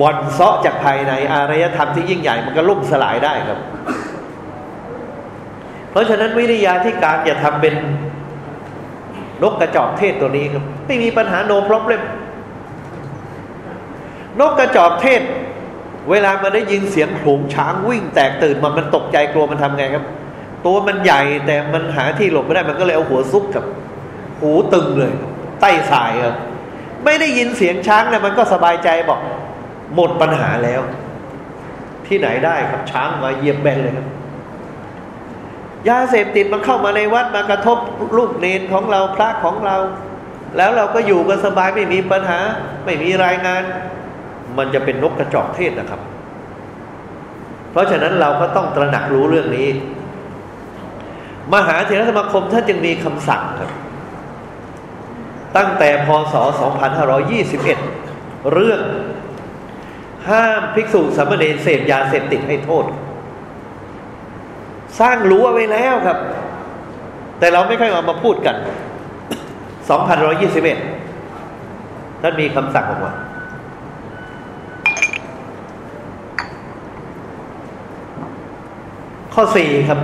บ่อนเซาะจากภายในอารยธรรมที่ยิ่งใหญ่มันก็ล่มสลายได้ครับ เพราะฉะนั้นวิทยาที่การจะทำเป็น นกกระจอกเทศตัวนี้ครับ ไม่มีปัญหาโนพรอ b เลมนกกระจอกเทศ เวลามันได้ยินเสียงโขงช้างวิ่งแตกตื่นมันมันตกใจกลัวมันทำไงครับ ตัวมันใหญ่แต่มันหาที่หลบไม่ได้มันก็เลยเอาหัวซุกกับ หูตึงเลย ใต้สายครับไม่ได้ยินเสียงช้างเนี่ยมันก็สบายใจบอก หมดปัญหาแล้ว ที่ไหนได้ครับช้างมาเยียบแบนเลยครับ ยาเสพติดมันเข้ามาในวัดมากระทบลูกเนนของเราพระของเรา แล้วเราก็อยู่กันสบายไม่มีปัญหา ไม่มีรายงาน มันจะเป็นนกกระจอกเทศนะครับ เพราะฉะนั้นเราก็ต้องตระหนักรู้เรื่องนี้ มหาเถรสมาคมท่านจึงมีคำสั่งครับ ตั้งแต่พศ 2521 เรื่องห้ามภิกษุสามเณรเสพยาเสพติดให้โทษ สร้างรู้เอาไว้แล้วครับ แต่เราไม่ค่อยเอามาพูดกัน 2121ท่านมีคำสั่งออกมาข้อสี่ครับ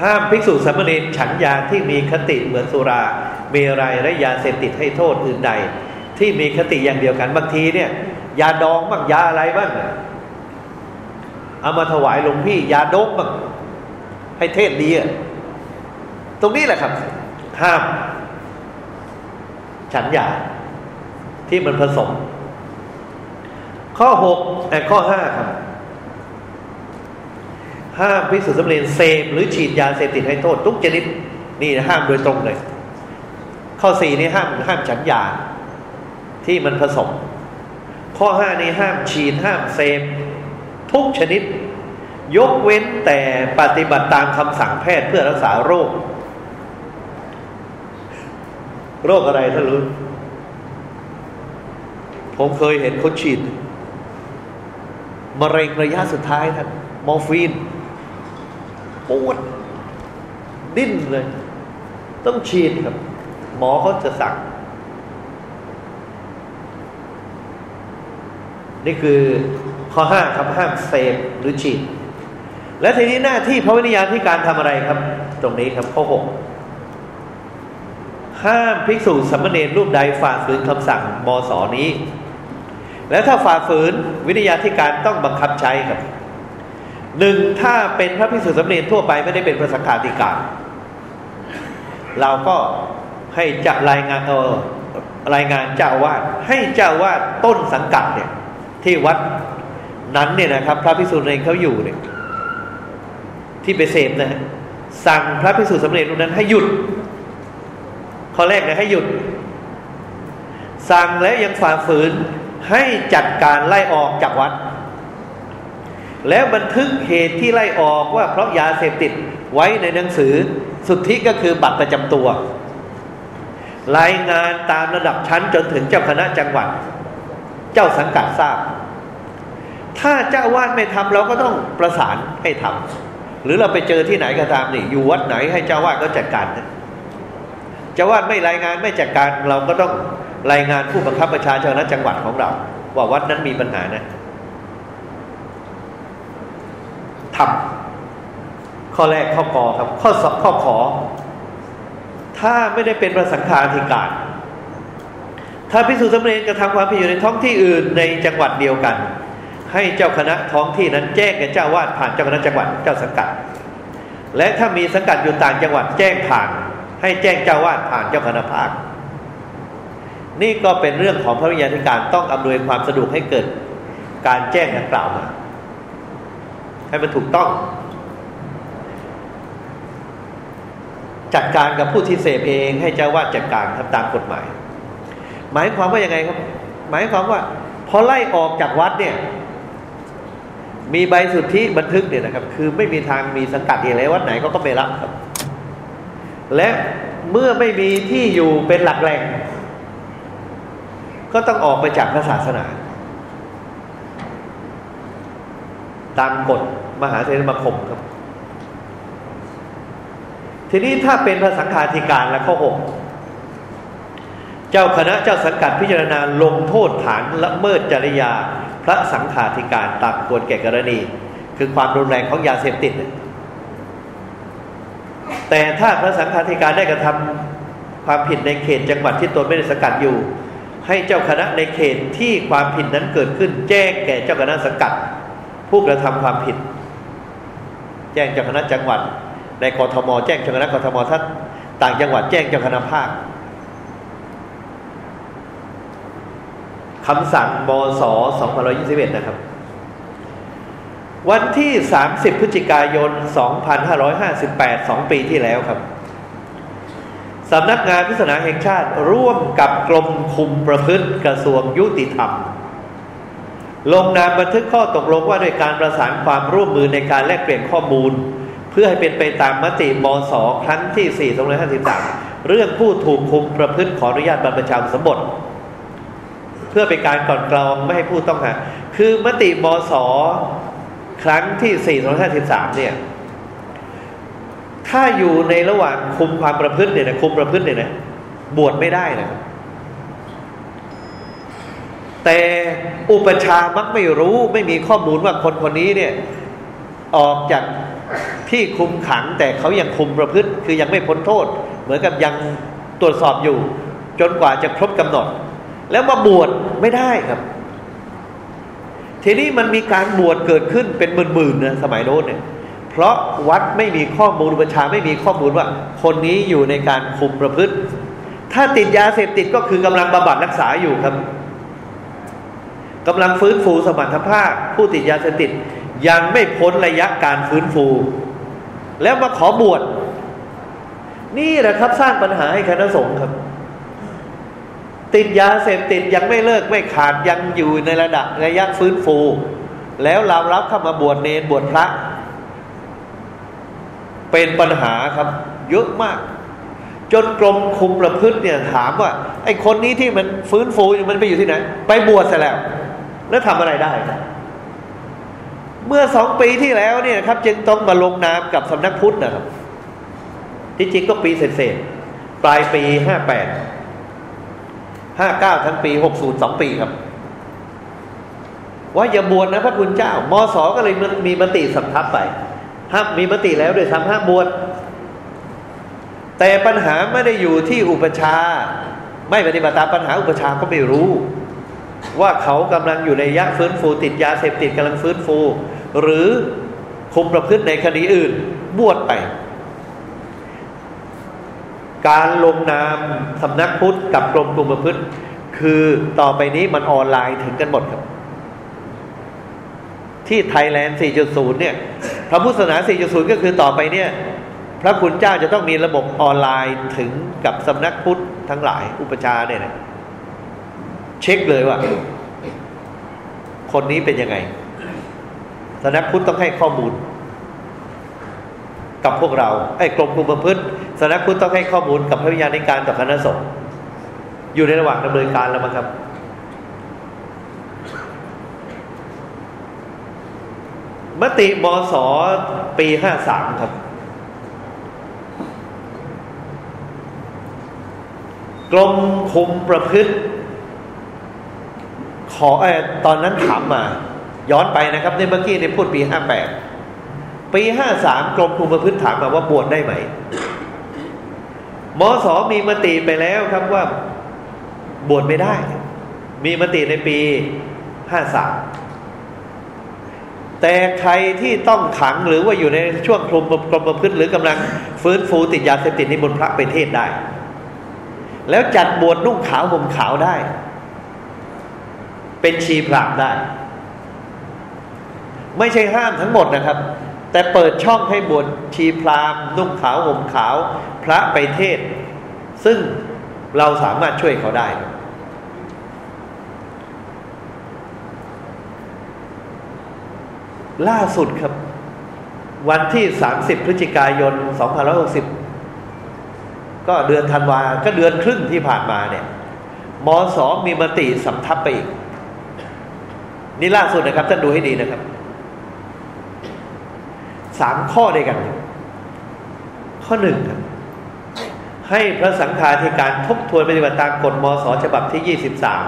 ห้ามภิกษุสามเณรฉันยาที่มีคติเหมือนสุรา เมรัยและยาเสพติดให้โทษอื่นใด ที่มีคติอย่างเดียวกันบางทีเนี่ย ยาดองบ้างยาอะไรบ้าง เอามาถวายหลวงพี่ยาดบบ้างให้เทศดีอะตรงนี้แหละครับ ห้าม ฉันยาที่มันผสม ข้อหกแต่ข้อห้าครับห้ามพิสุสมเณรเสพหรือฉีดยาเสพติดให้โทษทุกชนิดนี่นะห้ามโดยตรงเลย ข้อสี่นี่ห้ามห้ามฉันยาที่มันผสม ข้อห้านี้ห้ามฉีดห้ามเซฟ ทุกชนิด ยกเว้นแต่ปฏิบัติตามคำสั่งแพทย์เพื่อรักษาโรค โรคอะไรท่านรู้ ผมเคยเห็นคนฉีดมะเร็งระยะสุดท้ายท่านมอร์ฟีนปวด ดิ้นเลย ต้องฉีดครับ หมอเขาจะสั่งนี่คือ ข้อห้าครับห้ามเสพหรือฉีดและทีนี้หน้าที่พระวิญญาณที่การทำอะไรครับ ตรงนี้ครับข้อหกห้ามภิกษุสมณเณรรูปใดฝ่าฝืนคำสั่งมสนี้ และถ้าฝ่าฝืนวิทยาธิการต้องบังคับใช้ครับหนึ่งถ้าเป็นพระภิกษุสมณเณรทั่วไปไม่ได้เป็นพระสังฆาธิการเราก็ให้จะรายงานเออรายงานเจ้าวาดให้เจ้าวาดต้นสังกัดเนี่ย ที่วัด นั้นเนี่ยนะครับ พระภิกษุเองเขาอยู่เนี่ยที่ไปเสพนะฮะสั่งพระภิกษุสมณเณรรูปนั้นให้หยุด ข้อแรกเนี่ยให้หยุด สั่งและยังฝ่าฝืนให้จัดการไล่ออกจากวัด แล้วบันทึกเหตุที่ไล่ออกว่าเพราะยาเสพติดไว้ในหนังสือสุทธิก็คือบัตรประจำตัว รายงานตามระดับชั้นจนถึงเจ้าคณะจังหวัด เจ้าสังกัดทราบ ถ้าเจ้าวาดไม่ทำเราก็ต้องประสานให้ทำหรือเราไปเจอที่ไหนก็ตามนี่อยู่วัดไหนให้เจ้าวาดก็จัดการเจ้าวาดไม่รายงานไม่จัดการเราก็ต้องรายงานผู้บังคับบัญชาเจ้าคณจังหวัดของเรา ว่าวัดนั้นมีปัญหานะทำข้อแรกข้อกอครับ ข้อสอบข้อขอ ถ้าไม่ได้เป็นประสังฆาธิการ ถ้าพิสูจน์สำเร็จกระทำความผิดอยู่ในท้องที่อื่นในจังหวัดเดียวกัน ให้เจ้าคณะท้องที่นั้นแจ้งแก่เจ้าวาดผ่านเจ้าคณะจังหวัดเจ้าสังกัด และถ้ามีสังกัดอยู่ต่างจังหวัดแจ้งผ่าน ให้แจ้งเจ้าวาดผ่านเจ้าคณะภาค นี่ก็เป็นเรื่องของพระวิญญาธิการต้องอำนวยความสะดวกให้เกิดการแจ้งดังกล่าวมา ให้มันถูกต้อง จัดการกับผู้ที่เสพเองให้เจ้าวาดจัดการทำตามกฎหมาย หมายความว่ายังไงครับ หมายความว่าพอไล่ออกจากวัดเนี่ย มีใบสุทธิบันทึกเนี่ยนะครับ คือไม่มีทางมีสังกัดอะไรวัดไหนก็ก็ไม่รับครับ และเมื่อไม่มีที่อยู่เป็นหลักแหล่ง ก็ต้องออกไปจากพระศาสนา ตามกฎมหาเทรสมาคมครับ ทีนี้ถ้าเป็นพระสังฆาธิการและข้อหกเจ้าคณะเจ้าสังกัดพิจารณาลงโทษฐานละเมิดจริยา พระสังฆาธิการตามควรแก่กรณี คือความรุนแรงของยาเสพติด แต่ถ้าพระสังฆาธิการได้กระทำความผิดในเขตจังหวัดที่ตนไม่ได้สังกัดอยู่ ให้เจ้าคณะในเขตที่ความผิดนั้นเกิดขึ้น แจ้งแก่เจ้าคณะสังกัด ผู้กระทำความผิด แจ้งเจ้าคณะจังหวัด ในกรทม แจ้งเจ้าคณะกรทมท่านต่างจังหวัดแจ้งเจ้าคณะภาค คำสั่งมศ2521 นะครับ วันที่ 30 พฤศจิกายน 2558 2 ปีที่แล้วครับสำนักงานพิศนาแห่งชาติร่วมกับกรมคุมประพฤติกระทรวงยุติธรรม ลงนามบันทึกข้อตกลงว่าด้วยการประสานความร่วมมือในการแลกเปลี่ยนข้อมูล เพื่อให้เป็นไปตามมติมศครั้งที่4 253 เรื่องผู้ถูกคุมประพฤติขออนุญาตบรรพชาสมบท พื่อเป็นการก่อนกรองไม่ให้ผู้ต้องหา คือมติมศครั้งที่ 4 253เนี่ย ถ้าอยู่ในระหว่างคุมความประพฤติเนี่ยนะคุมประพฤติเนี่ยนะบวชไม่ได้นะแต่อุปชามักไม่รู้ไม่มีข้อมูลว่าคนคนนี้เนี่ย ออกจากที่คุมขัง แต่เขายังคุมประพฤติ คือยังไม่พ้นโทษ เหมือนกับยังตรวจสอบอยู่ จนกว่าจะครบกำหนด แล้วมาบวชไม่ได้ครับ ทีนี้มันมีการบวชเกิดขึ้นเป็นหมื่นๆนะสมัยโน้นเนี่ย เพราะวัดไม่มีข้อมูลอุปชาไม่มีข้อมูลว่า คนนี้อยู่ในการคุมประพฤติ ถ้าติดยาเสพติดก็คือกำลังบำบัดรักษาอยู่ครับกำลังฟื้นฟูสมรรถภาพ ผู้ติดยาเสพติดยังไม่พ้นระยะการฟื้นฟู แล้วมาขอบวชนี่แหละครับสร้างปัญหาให้คณะสงฆ์ครับ ติดยาเสพติดยังไม่เลิกไม่ขาดยังอยู่ในระดับระยะฟื้นฟู แล้วเรารับเข้ามาบวชเนรบวชพระ เป็นปัญหาครับเยอะมาก จนกรมคุมประพฤติเนี่ยถามว่า ไอ้คนนี้ที่มันฟื้นฟูมันไปอยู่ที่ไหน ไปบวชซะแล้ว แล้วทำอะไรได้ เมื่อสองปีที่แล้วเนี่ยครับ จึงต้องมาลงนามกับสำนักพุทธนะครับที่จริงก็ปีเศษปลายปีห้าแปด ห้าเก้าทั้งปีหกศูนย์สองปีครับ ว่าอย่าบวชนะพระคุณเจ้ามสอก็เลยมีมติสัมทับไปห้ามมีมติแล้วด้วยซ้ำห้ามบวชแต่ปัญหาไม่ได้อยู่ที่อุปชา ไม่ปฏิบัติตามปัญหาอุปชาก็ไม่รู้ ว่าเขากำลังอยู่ในยะฟื้นฟูติดยาเสพติดกำลังฟื้นฟู หรือคุมประพฤติในคดีอื่น บวชไป การลงนามสำนักพุทธกับกรมคุมประพฤติคือต่อไปนี้มันออนไลน์ถึงกันหมดครับ ที่ไทยแลนด์ 4.0 เนี่ย พระพุทธศาสนา 4.0 ก็คือต่อไปเนี่ย พระคุณเจ้าจะต้องมีระบบออนไลน์ถึงกับสำนักพุทธทั้งหลาย อุปชาเนี่ยนะเช็คเลยว่า คนนี้เป็นยังไงสำนักพุทธต้องให้ข้อมูล กับพวกเราไอ้กรมคุมประพฤติสำนักพุทธต้องให้ข้อมูลกับพระวิญญาณิการต่อคณะสงฆ์อยู่ในระหว่างดำเนินการแล้วมั้งครับ มติมศปีห้าสามครับ กรมคุมประพฤติ ขออตอนนั้นถามมา ย้อนไปนะครับในเมื่อกี้ในพูดปีห้าแปด ปีห้าสามกรมคุมประพฤติถามมาว่าบวชได้ไหมมศมีมติไปแล้วครับว่าบวชไม่ได้ มีมติในปีห้าสามแต่ใครที่ต้องขังหรือว่าอยู่ในช่วงกรมกรมประพฤติหรือกำลังฟื้นฟูติดยาเสพติดในบนพระไปเทศได้ แล้วจัดบวชนุ่งขาวห่มขาวได้ เป็นชีพรามได้ ไม่ใช่ห้ามทั้งหมดนะครับ แต่เปิดช่องให้บวชชีพรามนุ่งขาวห่มขาว พระไปเทศ ซึ่งเราสามารถช่วยเขาได้ ล่าสุดครับ วันที่ 30 พฤศจิกายน 2560 ก็เดือนธันวา ก็เดือนครึ่งที่ผ่านมาเนี่ยมสมีมติสำทับไปอีก นี่ล่าสุดนะครับ ท่านดูให้ดีนะครับ สามข้อด้วยกัน ข้อหนึ่งครับให้พระสังฆาธิการทบทวนปฏิบัติตามกฎมสฉบับที่ยี่สิบสาม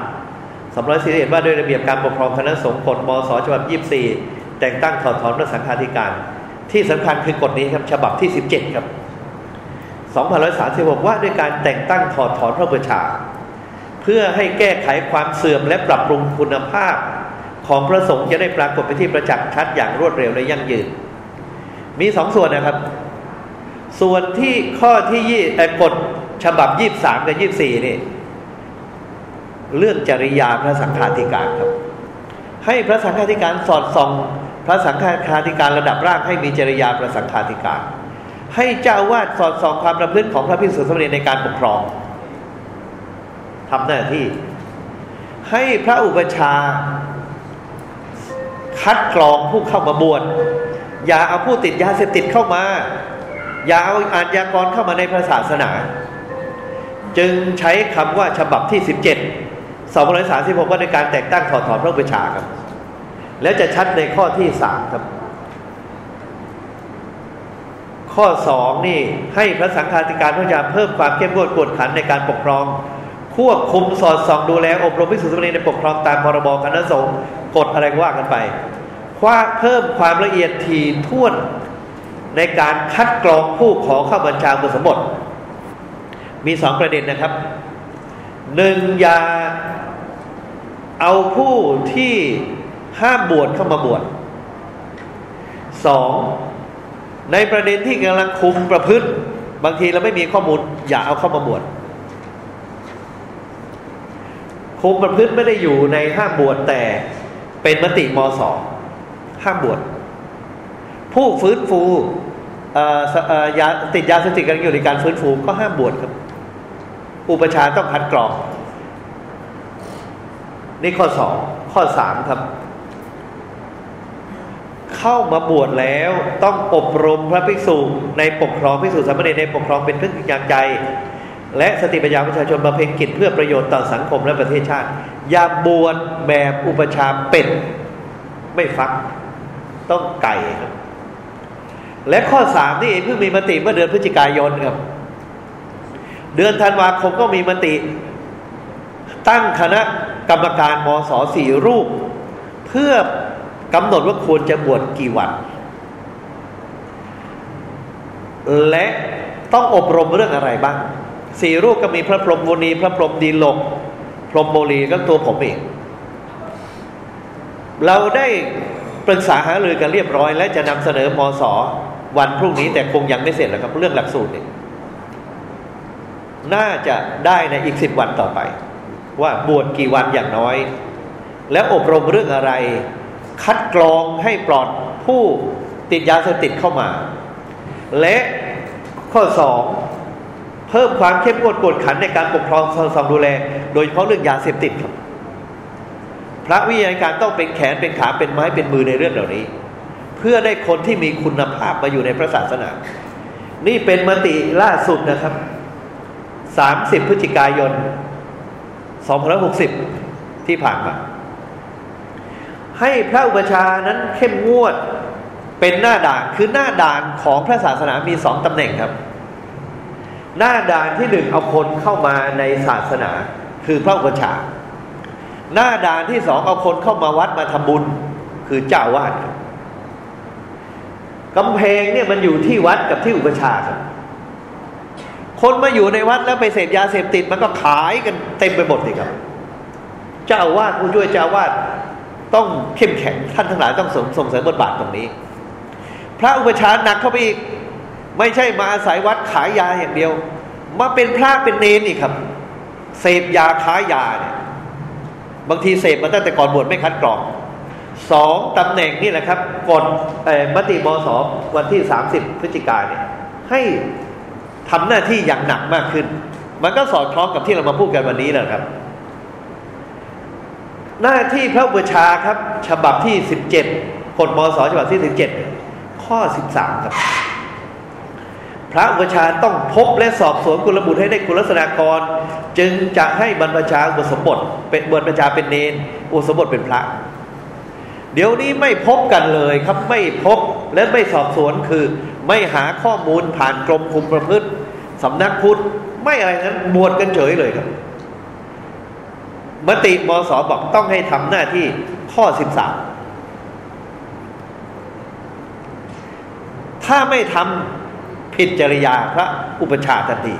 สำร้อยสี่เอ็ดว่าด้วยระเบียบการปกครองคณะสงฆ์กฎมสฉบับยี่สี่แต่งตั้งถอดถอนพระสังฆาธิการ ที่สำคัญคือกฎนี้ครับฉบับที่สิบเจ็ดครับ2536ว่าด้วยการแต่งตั้งถอดถอนพระบัญชาเพื่อให้แก้ไขความเสื่อมและปรับปรุงคุณภาพ ของพระสงฆ์จะได้ปรากฏไปที่ประจักษ์ชัดอย่างรวดเร็วและยั่งยืน มีสองส่วนนะครับ ส่วนที่ข้อที่ยี่กฎฉบับยี่สามกับยี่สี่นี่ เรื่องจริยาพระสังฆาธิการครับ ให้พระสังฆาธิการสอดส่อง พระสังฆาธิการระดับร่างให้มีจริยาพระสังฆาธิการ ให้เจ้าวาดสอดส่องความประพฤติของพระภิกษุสมณีในการปกครองทำหน้าที่ ให้พระอุปชาคัดกรองผู้เข้ามาบวช อย่าเอาผู้ติดยาเสพติดเข้ามา อย่าเอาอาญากรเข้ามาในพระศาสนา จึงใช้คำว่าฉบับที่สิบเจ็ดสองร้อยสามสิบหกว่าในการแต่งตั้งถอดถอนพระอุปชาครับ แล้วจะชัดในข้อที่สามครับ ข้อสองนี่ให้พระสังฆาธิการพระยาเพิ่มความเข้มงวดกวดขันในการปกครองควบคุมสอดส่องดูแลอบรมพิสุทธิในปกครองตามพรบคณะสงฆ์กฎอะไรว่ากันไป ว้าเพิ่มความละเอียดถี่ถ้วนในการคัดกรองผู้ขอเข้าบัญชาบุสมบท มีสองประเด็นนะครับหนึ่งอย่าเอาผู้ที่ห้ามบวชเข้ามาบวชสองในประเด็นที่กำลังคุมประพฤติ บางทีเราไม่มีข้อมูล อย่าเอาเข้ามาบวชคุมประพฤติไม่ได้อยู่ในห้ามบวชแต่เป็นมติมส ห้ามบวชผู้ฟื้นฟูยาติดยาเสพติดกันอยู่ในการฟื้นฟูก็ห้ามบวชครับ อุปชาต้องคัดกรองนี่ข้อสองข้อสามครับ เข้ามาบวชแล้วต้องอบรมพระภิกษุในปกครองภิกษุสามเณรในปกครองเป็นเพึ่งยางใจ และสติปัญญาประชาชนบำเพ็ญกิจเพื่อประโยชน์ต่อสังคมและประเทศชาติ อย่าบวชแบบอุปชาเป็ดไม่ฟัก ต้องไก่ครับ และข้อสามนี่เพิ่งมีมติเมื่อเดือนพฤศจิกายนครับ เดือนธันวาคมก็มีมติ ตั้งคณะกรรมการมศสี่รูป เพื่อกำหนดว่าควรจะบวชกี่วัน และต้องอบรมเรื่องอะไรบ้างสี่รูปก็มีพระพรหมวณี พระพรหมดีลก พรหมโมลีก็ตัวผมเอง เราได้ ปรึกษาหารือกันเรียบร้อย และจะนำเสนอมสอวันพรุ่งนี้แต่คงยังไม่เสร็จหรอกครับ เรื่องหลักสูตรนี่น่าจะได้ในอีกสิบวันต่อไป ว่าบวชกี่วันอย่างน้อย แล้วอบรมเรื่องอะไร คัดกรองให้ปลอดผู้ติดยาเสพติดเข้ามา และข้อสองเพิ่มความเข้มงวดกวดขันในการปกครองสอดดูแล โดยเฉพาะเรื่องยาเสพติดครับ พระวิญญาการต้องเป็นแขนเป็นขาเป็นไม้เป็นมือในเรื่องเหล่านี้ เพื่อได้คนที่มีคุณภาพมาอยู่ในพระศาสนา นี่เป็นมติล่าสุดนะครับ30พฤศจิกายน2560ที่ผ่านมา ให้พระอุปชานั้นเข้มงวดเป็นหน้าด่านคือหน้าด่านของพระศาสนามีสองตำแหน่งครับ หน้าด่านที่หนึ่งเอาคนเข้ามาในศาสนาคือพระอุปชา หน้าด่านที่สองเอาคนเข้ามาวัดมาทำบุญ คือเจ้าวาดกำแพงเนี่ยมันอยู่ที่วัดกับที่อุปชาครับ คนมาอยู่ในวัดแล้วไปเสพยาเสพติดมันก็ขายกันเต็มไปหมดเลยครับ เจ้าวาดผู้ช่วยเจ้าวาดต้องเข้มแข็งท่านทั้งหลายต้องส่งเสริมบทบาทตรงนี้ พระอุปชาหนักเข้าไปอีก ไม่ใช่มาอาศัยวัดขายยาอย่างเดียว มาเป็นพระเป็นเนนอีกครับ เสพยาค้ายาเนี่ย บางทีเสพมาตั้งแต่ก่อนบวชไม่คัดกรองสองตำแหน่งนี่แหละครับกฎมติมสวันที่สามสิบพฤศจิกาเนี่ยให้ทำหน้าที่อย่างหนักมากขึ้น มันก็สอดคล้องกับที่เรามาพูดกันวันนี้แหละครับ หน้าที่พระอุปชาครับ ฉบับที่สิบเจ็ดกฎมสฉบับที่สิบเจ็ดข้อสิบสามครับ พระอุปชาต้องพบและสอบสวนกุลบุตรให้ได้กุลสนากร จึงจะให้บรรพชาอุปสมบท เป็นบรรพชาเป็นเนนอุปสมบทเป็นพระ เดี๋ยวนี้ไม่พบกันเลยครับไม่พบและไม่สอบสวนคือ ไม่หาข้อมูลผ่านกรมคุมประพฤติสำนักพุทธไม่อะไรนั้นบวชกันเฉยเลยครับ มติมสบอกต้องให้ทำหน้าที่ข้อสิบสามถ้าไม่ทำผิดจริยาพระอุปชาทันที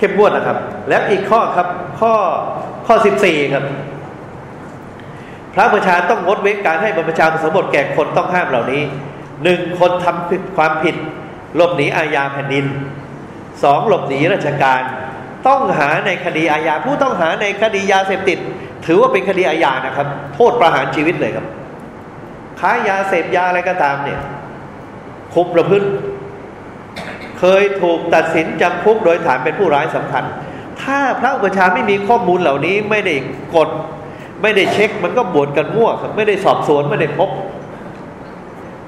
เข้มงวดนะครับ และอีกข้อครับ ข้อข้อสิบสี่ครับ พระประชาต้องงดเว้นการให้บรรพชาสมบทแก่คนต้องห้ามเหล่านี้หนึ่งคนทำผิดความผิดหลบหนีอาญาแผ่นดินสองหลบหนีราชการ ต้องหาในคดีอาญาผู้ต้องหาในคดียาเสพติด ถือว่าเป็นคดีอาญานะครับ โทษประหารชีวิตเลยครับค้ายาเสพยาอะไรก็ตามเนี่ยคุมประพฤติ เคยถูกตัดสินจำคุกโดยฐานเป็นผู้ร้ายสำคัญ ถ้าพระอุปชาไม่มีข้อมูลเหล่านี้ไม่ได้กด ไม่ได้เช็ค มันก็บวชกันมั่วครับไม่ได้สอบสวนไม่ได้พบ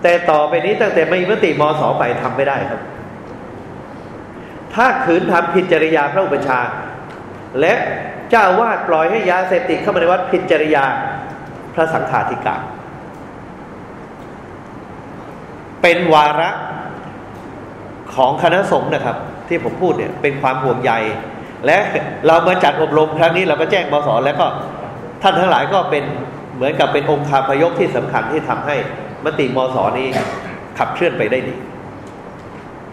แต่ต่อไปนี้ตั้งแต่ไม่มีมติมสไปทำไม่ได้ครับ ถ้าขืนทำผิดจริยาพระอุปชา และเจ้าวาดปล่อยให้ยาเสพติดเข้ามาในวัดผิดจริยาพระสังฆาธิการเป็นวาระ ของคณะสงฆ์นะครับ ที่ผมพูดเนี่ยเป็นความห่วงใย และเรามาจัดอบรมครั้งนี้เราก็แจ้งมสแล้วก็ท่านทั้งหลายก็เป็นเหมือนกับเป็นองค์คาพยพที่สำคัญที่ทำให้มติมสนี้ขับเคลื่อนไปได้ดี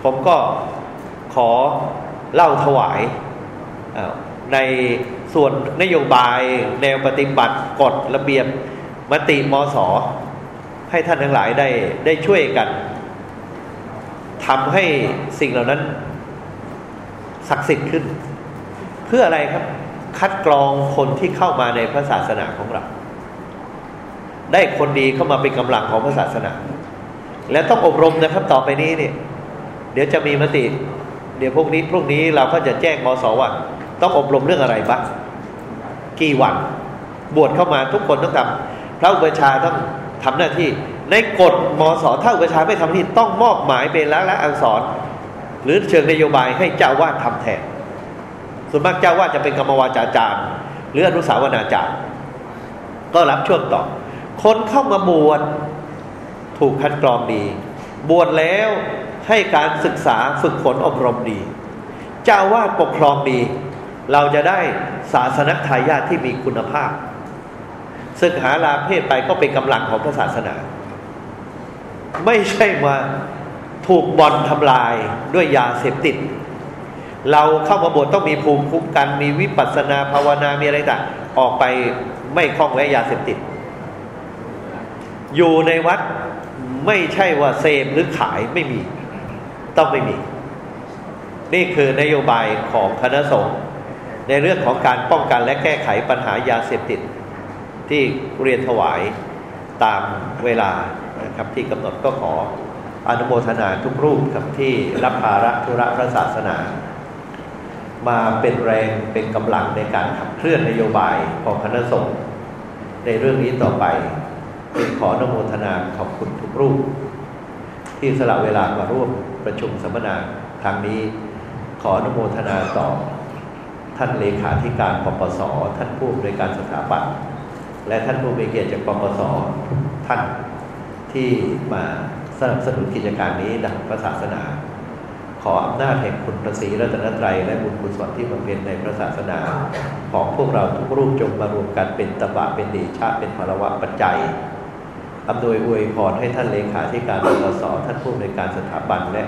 ผมก็ขอเล่าถวายในส่วนนโยบาย แนวปฏิบัติกฎระเบียบมติมสให้ท่านทั้งหลายได้ได้ช่วยกัน ทำให้สิ่งเหล่านั้นศักดิ์สิทธิ์ขึ้น เพื่ออะไรครับ คัดกรองคนที่เข้ามาในพระศาสนาของเรา ได้คนดีเข้ามาเป็นกำลังของพระศาสนา และต้องอบรมนะครับต่อไปนี้เนี่ย เดี๋ยวจะมีมติ เดี๋ยวพวกนี้พรุ่งนี้เราก็จะแจ้งมสว่า ต้องอบรมเรื่องอะไรบ้างกี่วัน บวชเข้ามาทุกคนต้องทำพระอุปชาต้องทำหน้าที่ ในกฎมสถ้าอุปชาไม่ทำน้าที่ต้องมอบหมายเป็นลักษณะอักษร หรือเชิงนโยบายให้เจ้าวาดทำแทนส่วนมากเจ้าวาดจะเป็นกรรมวาจาจารย์ หรืออนุสาวนาจารย์ ก็รับช่วงต่อ คนเข้ามาบวชถูกคัดกรองดี บวชแล้วให้การศึกษาฝึกฝนอบรมดี เจ้าวาดปกครองดี เราจะได้ศาสนทายาทที่มีคุณภาพ ซึ่งหาลาเพศไปก็เป็นกำลังของพระศาสนา ไม่ใช่มาถูกบอลทำลายด้วยยาเสพติด เราเข้ามาบวชต้องมีภูมิคุ้มกัน มีวิปัสสนาภาวนา มีอะไรต่างออกไปไม่คล้องแวะยาเสพติด อยู่ในวัดไม่ใช่ว่าเสพหรือขายไม่มี ต้องไม่มี นี่คือนโยบายของคณะสงฆ์ในเรื่องของการป้องกันและแก้ไขปัญหายาเสพติด ที่เรียนถวายตามเวลา นะครับที่กำหนดก็ขออนุโมทนาทุกรูปครับที่รับภาระธุระพระศาสนา มาเป็นแรงเป็นกำลังในการขับเคลื่อนนโยบายของคณะสงฆ์ในเรื่องนี้ต่อไปเป็นขออนุโมทนาขอบคุณทุกรูป ที่สละเวลามาร่วมประชุมสัมมนาครั้งนี้ ขออนุโมทนาต่อ ท่านเลขาธิการปปส ท่านผู้บริการสถาบันและท่านผู้มีเกียรติจากปปส ท่าน ที่มาสนับสนุนกิจการนี้ดังพระศาสนา ขออำนาจแห่งคุณพระศรีรัตนตรัยและบุญกุศลที่บำเพ็ญในพระศาสนา ของพวกเราทุกรูปจงมารวมกันเป็นตบะเป็นดีชาเป็นภารวะปัจจัยอำนวยอวยพรให้ท่านเลขาธิการปปสท่านผู้ในการสถาบันและ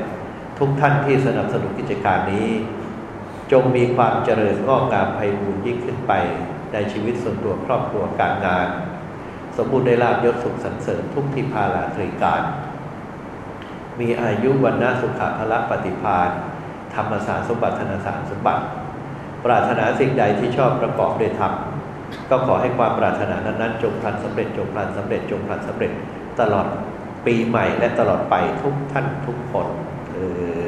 ทุกท่านที่สนับสนุนกิจการนี้ จงมีความเจริญงอกงามไพบูรยิ่งขึ้นไปในชีวิตส่วนตัวครอบครัวการงาน สมบูรณ์ได้ลาบยศสุขสรรเสริญทุกที่พาลาตรีการ มีอายุวันนาสุขะพละปฏิพานธรรมสารสมบัติธนสารสมบัติ ปรารถนาสิ่งใดที่ชอบประกอบด้วยธรรมก็ขอให้ความปรารถนานั้นๆจงพลันสำเร็จจงพลันสำเร็จจงพลันสำเร็จตลอดปีใหม่และตลอดไปทุกท่านทุกคนเออ